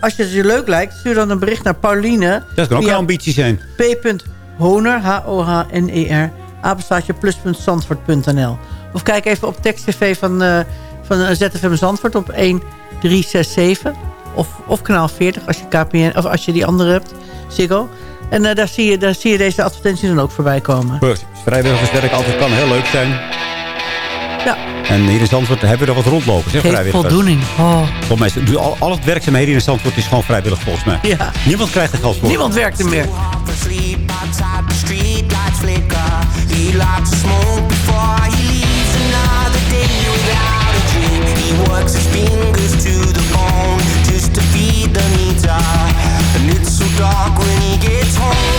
als je het je leuk lijkt, stuur dan een bericht naar Pauline. Dat kan ook een ambitie zijn. p.honer, H-O-H-N-E-R, apenstaatje plus.zandvoort.nl. Of kijk even op tekst-tv van, eh, van eh, ZFM Zandvoort op 1367. Of, of kanaal 40 als je KPN, of als je die andere hebt, Ziggo. En eh, daar, zie je, daar zie je deze advertenties dan ook voorbij komen. Precies. Vrijwilligerswerk altijd kan heel leuk zijn. Ja. En hier in Zandvoort hebben we er wat rondlopen. Zeg, Geeft vrijwilligers. voldoening. Oh. Volgens mij al, al het werkzaamheden hier in Zandvoort is gewoon vrijwillig volgens mij. Ja. Niemand krijgt er geld voor. Niemand werkt er meer. Sleep outside the street lights flicker. He likes to smoke before he leaves another day without a dream. He works his fingers to the bone And it's so dark when he gets home.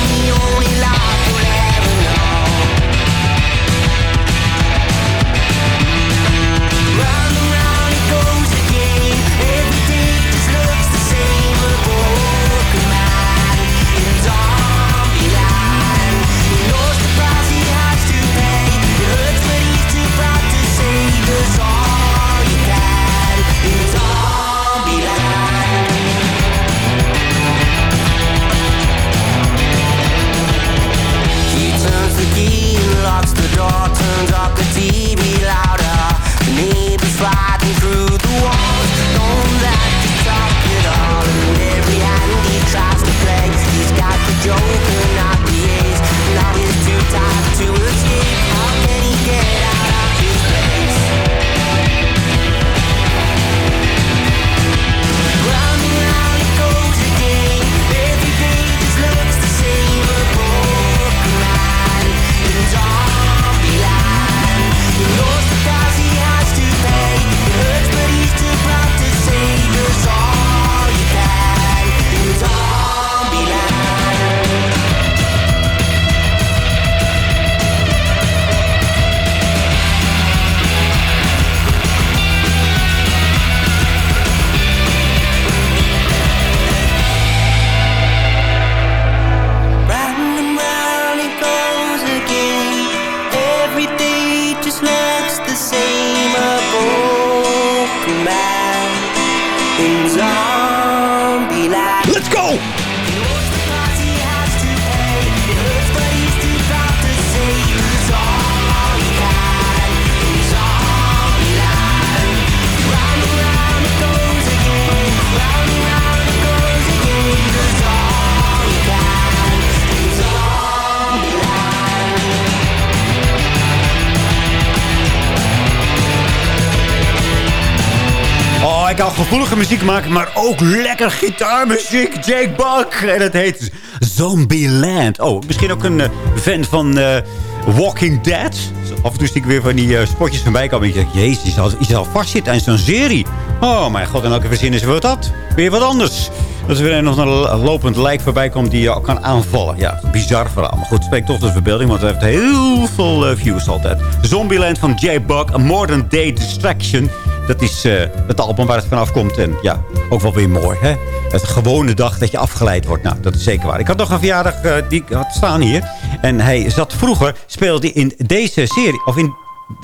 Gevoelige muziek maken, maar ook lekker gitaarmuziek. Jake Buck. En het heet Zombieland. Oh, misschien ook een eh, fan van eh, Walking Dead. Af en toe zie ik weer van die eh, spotjes voorbij komen. En ik denk, jezus, je zal, zal vastzitten aan zo'n serie. Oh mijn god, en elke verzin is weer wat. Weer wat anders. Dat er weer nog een lopend lijk voorbij komt die je kan aanvallen. Ja, bizar verhaal. Maar goed, spreekt toch de verbeelding, want het heeft heel veel views altijd. Zombieland van J. Buck, A Modern Day Distraction. Dat is eh, het album waar het vanaf komt. En ja, ook wel weer mooi, hè? Het gewone dag dat je afgeleid wordt. Nou, dat is zeker waar. Ik had nog een verjaardag eh, die ik had staan hier. En hij zat vroeger, speelde in deze serie, of in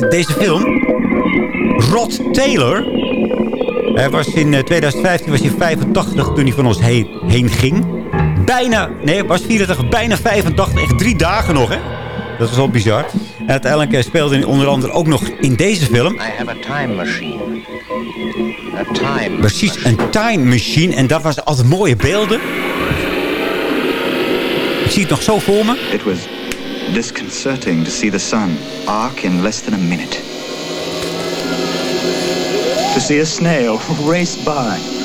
deze film... Rod Taylor... Hij was in eh, 2015 was hij 85 toen hij van ons heen, heen ging. Bijna, nee, was 84, bijna 85. Echt drie dagen nog, hè? Dat was wel bizar. Uiteindelijk eh, speelde hij onder andere ook nog in deze film. I have a time machine. A time Precies, een time machine. En dat was altijd mooie beelden. Ik zie het nog zo voor me. It was disconcerting to see the sun arc in less than a minute. To see a snail (laughs) race by.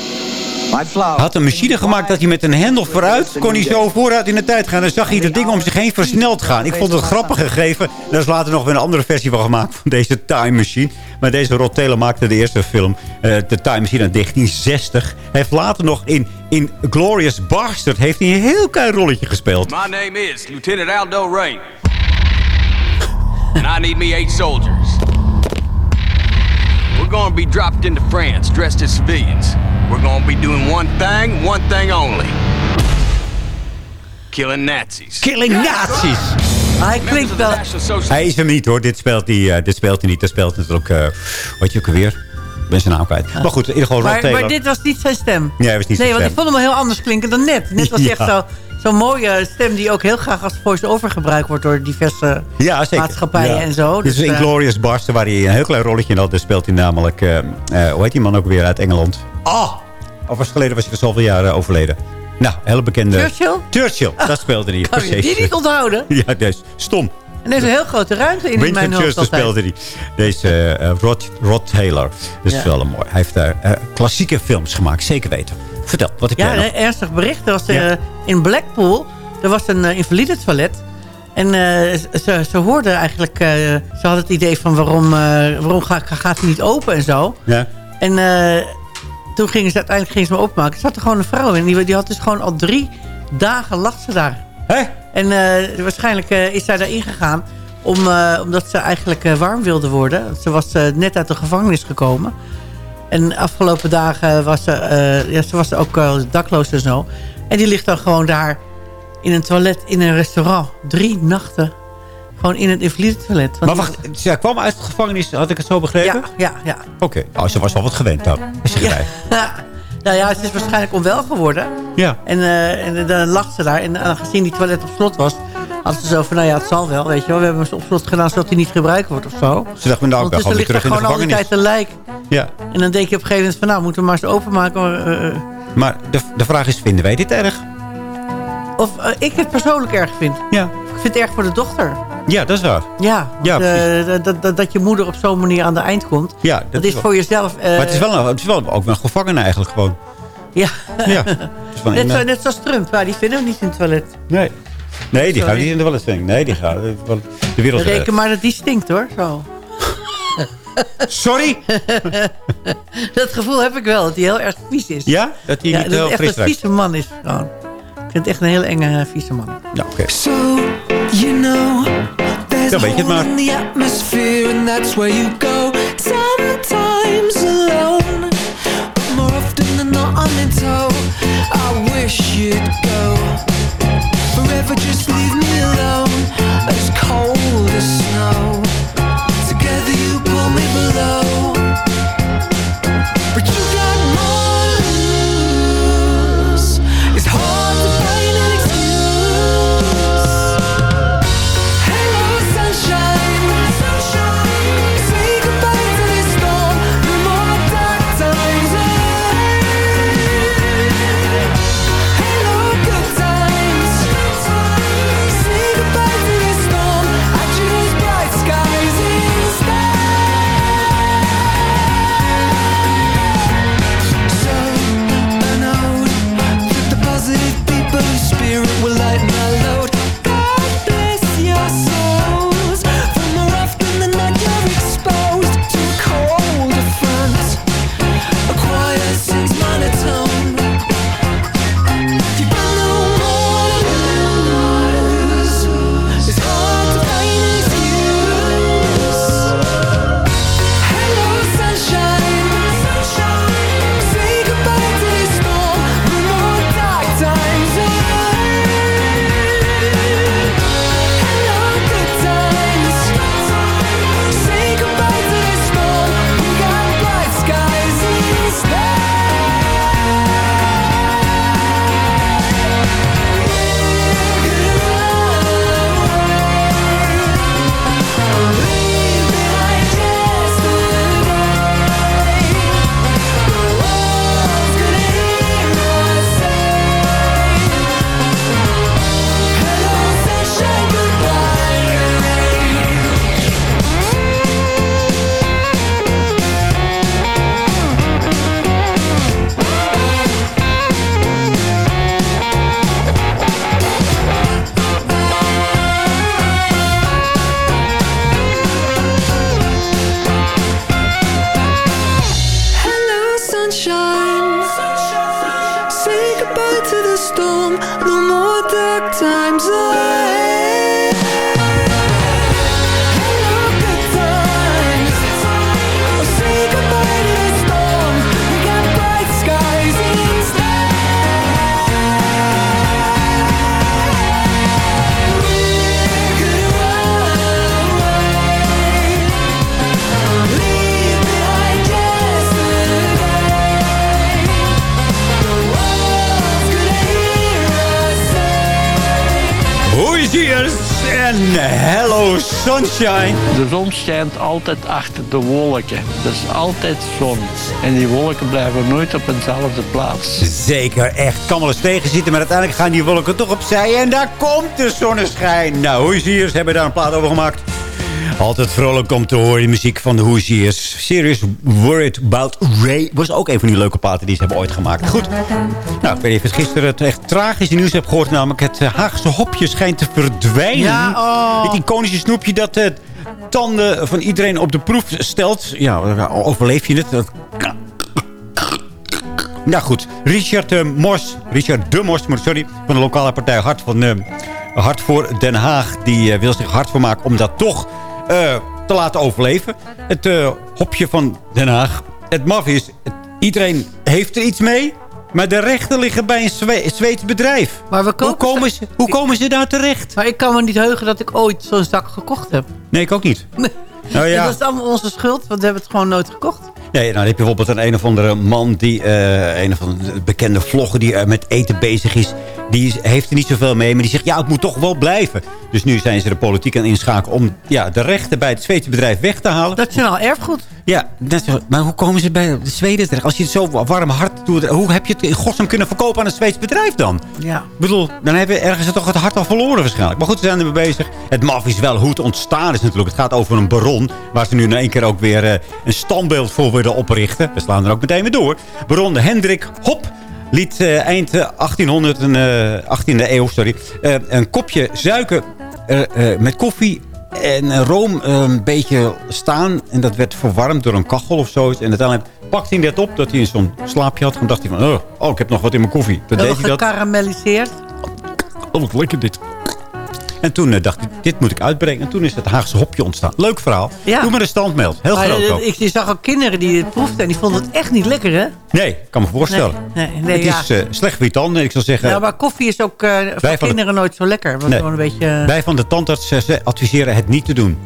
Had een machine gemaakt dat hij met een hendel vooruit... kon hij zo vooruit in de tijd gaan. Dan zag hij dat ding om zich heen versneld gaan. Ik vond het grappig gegeven. Er is later nog weer een andere versie van gemaakt... van deze Time Machine. Maar deze Rod Taylor maakte de eerste film... eh, de Time Machine in 1960. Hij heeft later nog in, in Glorious Bastard... heeft hij een heel klein rolletje gespeeld. My name is Lieutenant Aldo Rain. and I need me eight soldiers. We're gonna be dropped into France dressed as civilians. We're gonna be doing one thing, one thing only. Killing Nazis. Killing Nazis! Hij klinkt wel... Hij is hem niet hoor. Dit speelt hij, eh, dit speelt hij niet. Dat speelt natuurlijk... eh wat je ook alweer? Ik ben zijn naam kwijt. Maar goed, in ieder geval Maar, Taylor. maar dit was niet zijn stem. Nee, hij was niet nee, zijn want stem. ik vond hem heel anders klinken dan net. Net was (laughs) hij echt zo, zo'n mooie stem die ook heel graag als voice-over gebruikt wordt door diverse Ja, zeker. maatschappijen Ja. en zo. Dit is Dus, eh, Inglorious Barsten, waar hij een heel klein rolletje in had. Daar speelt hij namelijk... eh, eh, hoe heet die man ook weer uit Engeland? Ah! Of was het geleden was hij al zoveel jaren overleden. Nou, hele bekende... Churchill? Churchill, dat speelde hij. Kan je die niet onthouden? (laughs) Ja, is stom. En er is een heel grote ruimte in, in mijn hoofd Churchill speelde hij. Deze eh, Rod, Rod Taylor. Dat is Ja. wel een mooi. Hij heeft daar eh, klassieke films gemaakt, zeker weten. Vertel, wat heb Ja, nog? ernstig bericht. Er was, eh, Ja. in Blackpool, er was een invalide toilet. En ze, ze hoorden eigenlijk... ze hadden het idee van waarom, waarom gaat, gaat hij niet open en zo. Ja. En toen gingen ze uiteindelijk gingen ze hem openmaken. Er zat er gewoon een vrouw in. Die, die had dus gewoon al drie dagen lag ze daar. Hè? En eh, waarschijnlijk eh, is zij daarin gegaan... Om, eh, omdat ze eigenlijk warm wilde worden. Ze was net uit de gevangenis gekomen. En de afgelopen dagen was ze, ja, ze was ook dakloos en zo. En die ligt dan gewoon daar in een toilet in een restaurant. Drie nachten. Gewoon in het invalide toilet. Want Maar wacht, zij kwam uit de gevangenis, had ik het zo begrepen? Ja, ja, ja. Oké, oh, ze was wel wat gewend dan. Is ze gelijk. nou ja, ze is waarschijnlijk onwel geworden. Ja. En, eh, en dan lag ze daar. En aangezien die toilet op slot was... had ze zo van, nou ja, het zal wel, weet je wel. We hebben hem op slot gedaan zodat hij niet gebruikt wordt of zo. Ze dacht, nou, ik ben gewoon weer er terug in de gewoon al die gevangenis. tijd een lijk. Ja. En dan denk je op een gegeven moment van, nou, moeten we maar eens openmaken. eh, eh. Maar de, de vraag is, vinden wij dit erg? of eh, ik het persoonlijk erg vind. Ja. Ik vind het erg voor de dochter. Ja, dat is waar. Ja, Ja, eh, dat- dat, dat, dat je moeder op zo'n manier aan de eind komt. Ja, dat, is wel- voor jezelf... eh, maar het is, wel, een- het is wel ook wel een gevangene eigenlijk gewoon. Ja, Ja. (laughs) Is net, een, zo, eh, net zoals Trump. Ja, die vinden we niet in het toilet. Nee. Nee, die gaan Sorry. niet in de toilet Nee, die gaan wel de wereld redden. Reken maar dat die stinkt hoor. Zo. Sorry? (laughs) dat gevoel heb ik wel, dat hij heel erg vies is. Ja? Dat hij ja, niet dat heel het echt fris een vieze man is gewoon. Ik vind het echt een heel enge vieze man. Ja, oké. So, you know, there's Dan a weet je het maar. De zon schijnt altijd achter de wolken. Dat is altijd zon. En die wolken blijven nooit op eenzelfde plaats. Zeker, echt. Kan wel eens tegenzitten, maar uiteindelijk gaan die wolken toch opzij. En daar komt de zonneschijn. Nou, Hoosiers hebben daar een plaat over gemaakt. Altijd vrolijk om te horen, de muziek van de Hoosiers. Serious Worried About Ray was ook een van die leuke platen die ze hebben ooit gemaakt. Goed. Nou, ik weet niet of je gisteren het echt tragische nieuws hebt gehoord. Namelijk het eh, Haagse hopje schijnt te verdwijnen. Ja, oh. Het iconische snoepje dat de tanden van iedereen op de proef stelt. Ja, overleef je het? Dat nou goed, Richard eh, Mos, Richard de maar sorry, van de lokale partij Hart, van, eh, Hart voor Den Haag. Die eh, wil zich hard voor maken om dat toch eh, te laten overleven. Het eh, hopje van Den Haag. Het maf is, het- iedereen heeft er iets mee. Maar de rechten liggen bij een Zwe Zweeds bedrijf. Maar we hoe, komen ze, hoe komen ze daar terecht? Maar ik kan me niet heugen dat ik ooit zo'n zak gekocht heb. Nee, ik ook niet. (laughs) Nou ja. dat is allemaal onze schuld, want we hebben het gewoon nooit gekocht. Nee, nou, dan heb je bijvoorbeeld een een of andere man... die eh, een of andere bekende vlogger die met eten bezig is... die is- heeft er niet zoveel mee, maar die zegt... ja, het moet toch wel blijven. Dus nu zijn ze de politiek aan inschakelen... om ja, de rechten bij het Zweedse bedrijf weg te halen. Nationaal erfgoed. Ja, dat is- maar hoe komen ze bij de Zweden terecht? Als je het zo warm hart doet... hoe heb je het in godsnaam kunnen verkopen aan een Zweeds bedrijf dan? Ja. Ik bedoel, dan hebben ergens toch het hart al verloren waarschijnlijk. Maar goed, ze zijn ermee bezig. Het maf is wel hoe het ontstaan is natuurlijk. Het gaat over een baron. Waar ze nu in één keer ook weer eh, een standbeeld voor willen oprichten. We slaan er ook meteen weer door. Baron Hendrik Hop liet eh, eind eh, 1800, een, eh, 18e eeuw sorry, eh, een kopje suiker eh, eh, met koffie en eh, room eh, een beetje staan. En dat werd verwarmd door een kachel of zoiets. En uiteindelijk pakte hij dat op dat hij in zo'n slaapje had. En dacht hij van, oh, oh, ik heb nog wat in mijn koffie. Dan deed hij dat. gekarameliseerd. Oh, wat lekker dit. En toen eh, dacht ik, dit moet ik uitbrengen. En toen is het Haagse hopje ontstaan. Leuk verhaal. Ja. Doe maar een standmeld. Heel Maar, groot eh, ook. ik, je zag ook kinderen die het proefden en die vonden het echt niet lekker, hè? Nee, ik kan me voorstellen. Nee, nee, nee, het ja. is eh, slecht voor je tanden. Ik zou zeggen, Ja, maar koffie is ook voor de- kinderen nooit zo lekker. Want Nee. een beetje... wij van de tandarts adviseren het niet te doen.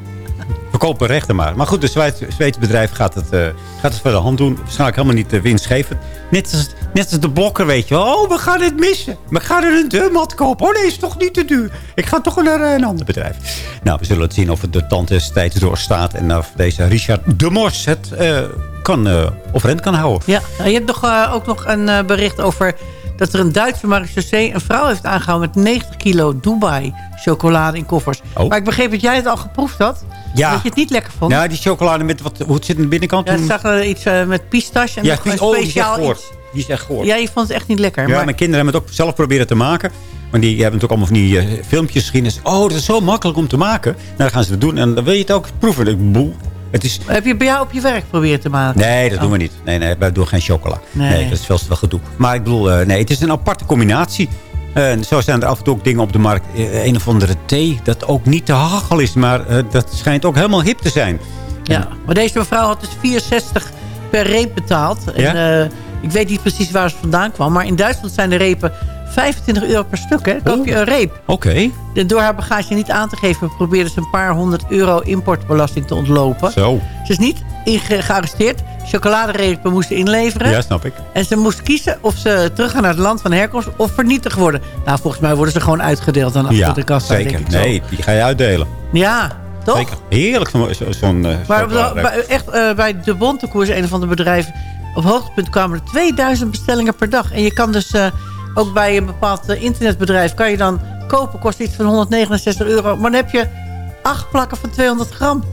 Verkopen rechten maar. Maar goed, Zweeds- Zweedse bedrijf gaat het, eh, gaat het voor de hand doen. Waarschijnlijk helemaal niet uh, winstgevend. Net als, net als de blokker, weet je wel. Oh, we gaan het missen. We gaan er een deurmat kopen. Oh nee, is toch niet te duur. Ik ga toch naar eh, een ander bedrijf. Nou, we zullen het zien of het de tand des tijds doorstaat. En of deze Richard de Mos het eh, kan, eh overeind kan houden. Ja, en je hebt nog, ook nog een bericht over dat er een Duitse marechaussee een vrouw heeft aangehouden met 90 kilo Dubai chocolade in koffers. Oh. Maar ik begreep dat jij het al geproefd had. Ja. Dat je het niet lekker vond. Ja, die chocolade met wat, hoe het zit aan de binnenkant. Ja, het zag er iets eh, met pistache en ja, nog een oh, speciaal iets. Die is echt gehoord. Ja, je vond het echt niet lekker. Ja, maar mijn kinderen hebben het ook zelf proberen te maken. Maar die hebben natuurlijk allemaal van die eh, filmpjes gezien. En ze, oh, dat is zo makkelijk om te maken. Nou, dan gaan ze het doen. En dan wil je het ook proeven. Ik, boe. Het is... heb je bij jou op je werk proberen te maken? Nee, dat doen Oh. we niet. Nee, nee, wij doen geen chocola. Nee, Nee. dat is veel te veel gedoe. Maar ik bedoel, eh, nee, het is een aparte combinatie. Eh, zo zijn er af en toe ook dingen op de markt. Eh, Een of andere thee, dat ook niet te hachel is. Maar dat schijnt ook helemaal hip te zijn. Ja, maar deze mevrouw had dus 64 per reep betaald. En, Ja? ik weet niet precies waar ze vandaan kwam. Maar in Duitsland zijn de repen 25 euro per stuk. Hè? Koop je een reep. Oké. Door haar bagage niet aan te geven... probeerde ze een paar honderd euro importbelasting te ontlopen. Zo. Ze is niet gearresteerd. Chocoladerepen moesten inleveren. Ja, snap ik. En ze moest kiezen of ze teruggaan naar het land van herkomst... of vernietigd worden. Nou, volgens mij worden ze gewoon uitgedeeld dan achter Ja, de kassa. zeker. Denk ik zo. Nee, die ga je uitdelen. Ja, toch? Zeker. Heerlijk zo'n zo, zo'n, eh, Maar bij, echt, eh, bij de Bontekoers, een van de bedrijven... op hoogtepunt kwamen er 2000 bestellingen per dag. En je kan dus eh, ook bij een bepaald eh, internetbedrijf... kan je dan kopen, kost iets van 169 euro. Maar dan heb je acht plakken van 200 gram.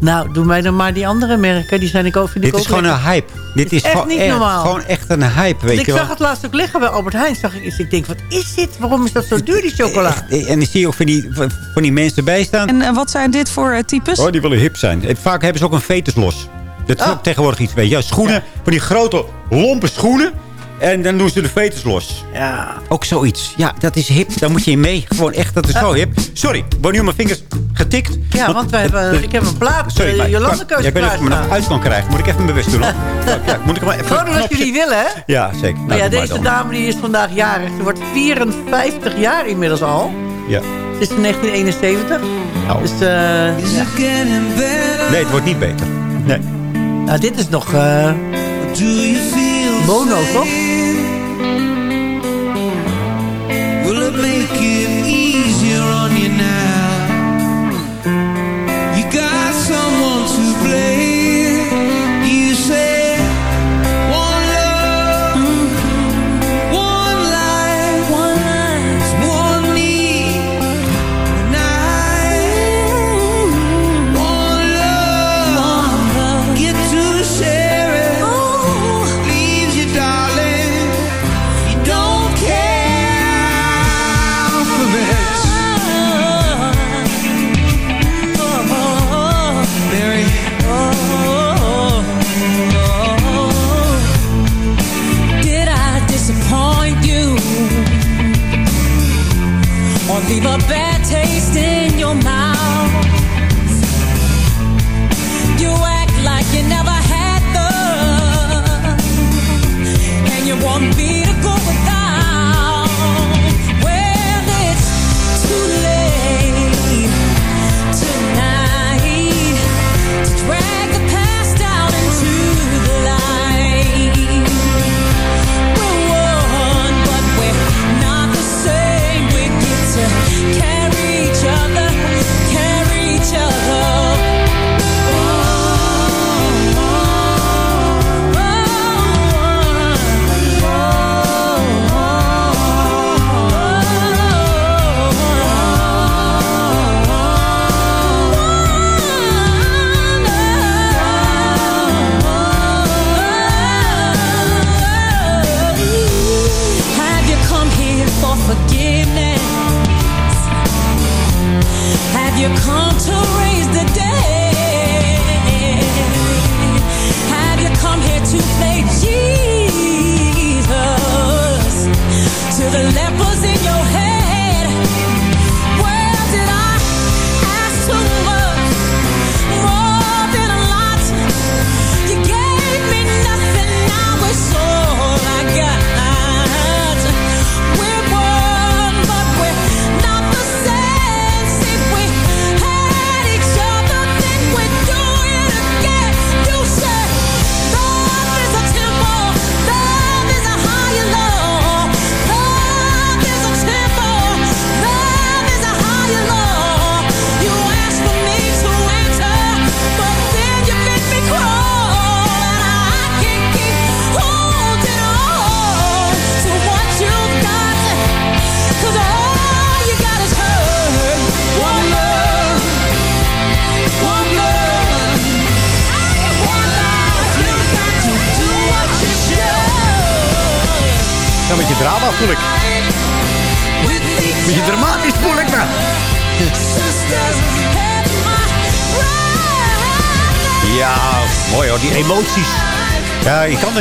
Nou, doe mij dan maar die andere merken. Die zijn ik ik Dit is gewoon lekker. een hype. Dit is echt gewoon niet echt, normaal. gewoon echt een hype, weet Want ik je wel. zag het laatst ook liggen bij Albert Heijn. Zag ik, iets. ik denk, wat is dit? Waarom is dat zo duur, die chocola? En dan zie je ook van die, van die mensen erbij staan. En eh, wat zijn dit voor eh, types? Oh, die willen hip zijn. Eh, Vaak hebben ze ook een fetus los. Dat is Oh. ook tegenwoordig iets. Weet je. Ja, schoenen, van die grote, lompe schoenen. En dan doen ze de veters los. Ja. Ook zoiets. Ja, dat is hip. Daar moet je in mee. Gewoon echt, dat is zo hip. Sorry, ik word nu op mijn vingers getikt. Ja, want wij hebben, ik heb een plaat. Sorry, uh, maar Jolande ja, ik weet niet of ik me nog uit kan krijgen. Moet ik even mijn best doen. hoor. (laughs) ja, moet ik maar even Gewoon omdat jullie willen, hè? Ja, zeker. Maar Nou, ja, maar deze dame die is vandaag jarig. Ze wordt 54 jaar inmiddels al. Ja. Ze is in 1971. Nou. Dus, eh, ja. Nee, het wordt niet beter. Nee. Nou, dit is nog eh mono, toch?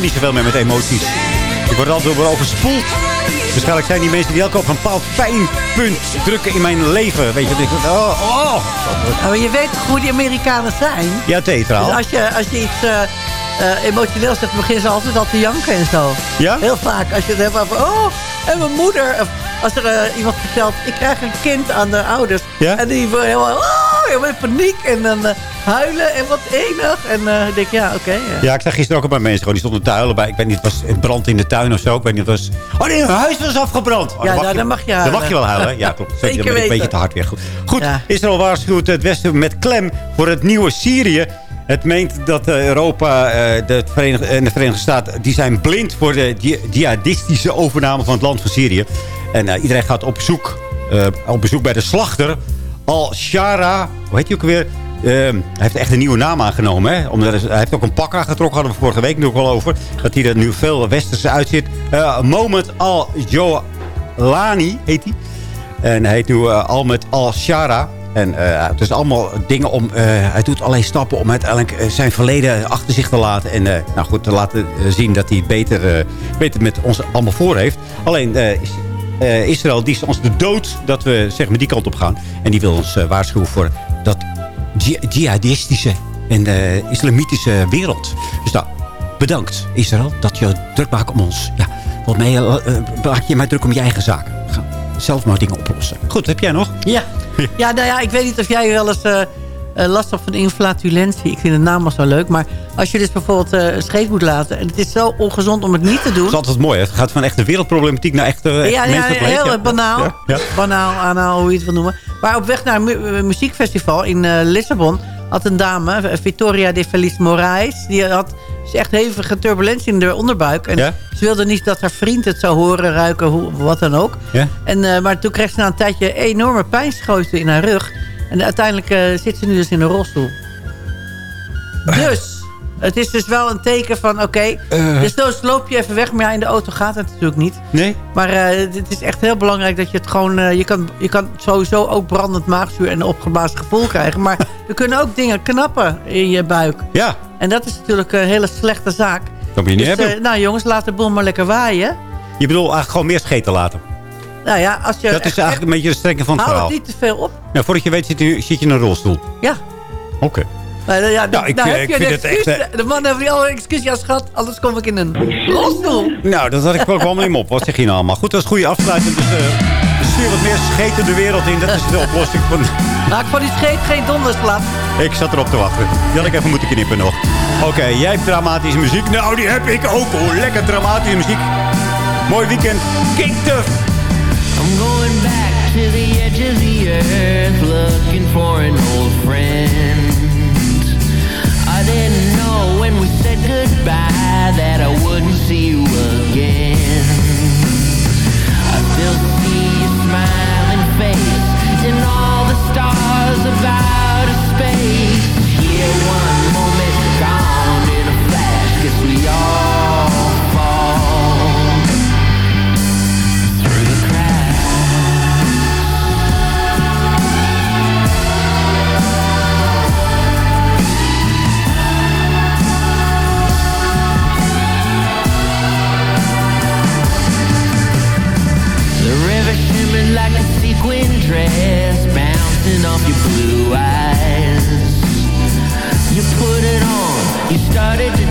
Er niet zoveel mee met emoties. Ik word altijd door overspoeld. Waarschijnlijk zijn die mensen die elke op een bepaald pijnpunt drukken in mijn leven. Weet je, ik, oh, oh. Maar je weet hoe die Amerikanen zijn? Ja, theatraal. Dus als je, als je iets eh eh, emotioneel zegt, beginnen ze altijd al te janken en zo. Ja? Heel vaak. Als je het hebt over, oh, en mijn moeder. Of als er eh, iemand vertelt, ik krijg een kind aan de ouders. Ja? En die worden helemaal, oh, in paniek. En dan eh, huilen en wat enig. En eh, ik denk, ja, oké. ja. Ja, ik zag gisteren ook een paar mensen gewoon, die stonden te huilen bij. Ik weet niet, het was het brand in de tuin of zo. Ik weet niet, het was... Oh nee, hun huis was afgebrand. Oh, Ja, nou, dan mag je Dan mag je wel huilen. Ja, klopt. (laughs) Zeker, dan ben ik een beetje te hard weer. Goed, Goed Ja. Israël waarschuwt het Westen met klem voor het nieuwe Syrië. Het meent dat eh, Europa de Verenigde, en de Verenigde Staten... die zijn blind voor de di- jihadistische overname van het land van Syrië. En iedereen gaat op zoek, op bezoek bij de slachter. Al-Shara, hoe heet hij ook weer? Eh, hij heeft echt een nieuwe naam aangenomen. Hè? Omdat hij heeft ook een pak aangetrokken. Hadden we vorige week nog al over. Dat hij er nu veel westerse uitziet. Eh Moment Al-Jolani heet hij. En hij heet nu eh, Almet Al-Shara. En eh, het is allemaal dingen om... hij doet allerlei stappen om uiteindelijk zijn verleden achter zich te laten. En nou goed, te laten zien dat hij het beter, beter met ons allemaal voor heeft. Alleen eh, Israël die is ons de dood dat we zeg maar die kant op gaan. En die wil ons eh, waarschuwen voor dat ji- jihadistische en eh, islamitische wereld. Dus nou, bedankt Israël dat je druk maakt om ons. Ja, volgens mij maak je mij druk om je eigen zaken. Ga zelf maar dingen oplossen. Goed, heb jij nog? Ja. Ja, nou ja, ik weet niet of jij wel eens last hebt van inflatulentie. Ik vind de naam al zo leuk. Maar als je dus bijvoorbeeld eh, een scheet moet laten... en het is zo ongezond om het niet te doen... Dat is altijd mooi. hè? Het gaat van echte wereldproblematiek naar echte echt ja, ja, heel. Ja. banaal. Ja, ja. Banaal, anaal, hoe je het wil noemen. Maar op weg naar een eh, muziekfestival in eh, Lissabon... had een dame, eh, Victoria de Feliz Moraes... die had echt hevige turbulentie in de onderbuik. En Ja? ze wilde niet dat haar vriend het zou horen, ruiken, hoe, wat dan ook. Ja? En, eh, maar toen kreeg ze na een tijdje enorme pijnschoten in haar rug. En uiteindelijk eh, zit ze nu dus in een rolstoel. (laughs) Dus, het is dus wel een teken van, oké... Eh. dus dan loop je even weg, maar ja, in de auto gaat het natuurlijk niet. Nee? Maar eh, het is echt heel belangrijk dat je het gewoon... eh, je, kan, je kan sowieso ook brandend maagzuur en een opgeblazen gevoel krijgen. Maar (laughs) er kunnen ook dingen knappen in je buik. Ja. En dat is natuurlijk een hele slechte zaak. Dat moet je niet Dus, hebben. nou jongens, laat de boel maar lekker waaien. Je bedoelt eigenlijk gewoon meer scheten laten. Nou ja, als je... dat is eigenlijk een beetje de strekking van het Hou verhaal. het niet te veel op. Nou, voordat je weet zit je, zit je in een rolstoel. Ja. Oké. Maar, eh, ja, Nou, ik, heb ik je vind de het echt, excuus- eh, De man heeft die al een excuus gehad, anders kom ik in een rolstoel. Nou, dat had ik ook wel niet op. Wat zeg je nou allemaal? Goed, dat is een goede afsluiting. Dus eh stuur wat meer scheten de wereld in. Dat is de oplossing. Van... Maak van die scheet geen donderslag. Ik zat erop te wachten. Die had ik even moeten knippen nog. Oké, jij hebt dramatische muziek. Nou, die heb ik ook hoor. Lekker dramatische muziek. Mooi weekend. King Tuff. I'm going back to the edge of the earth looking for an that I wouldn't see you blue eyes. You put it on, you started to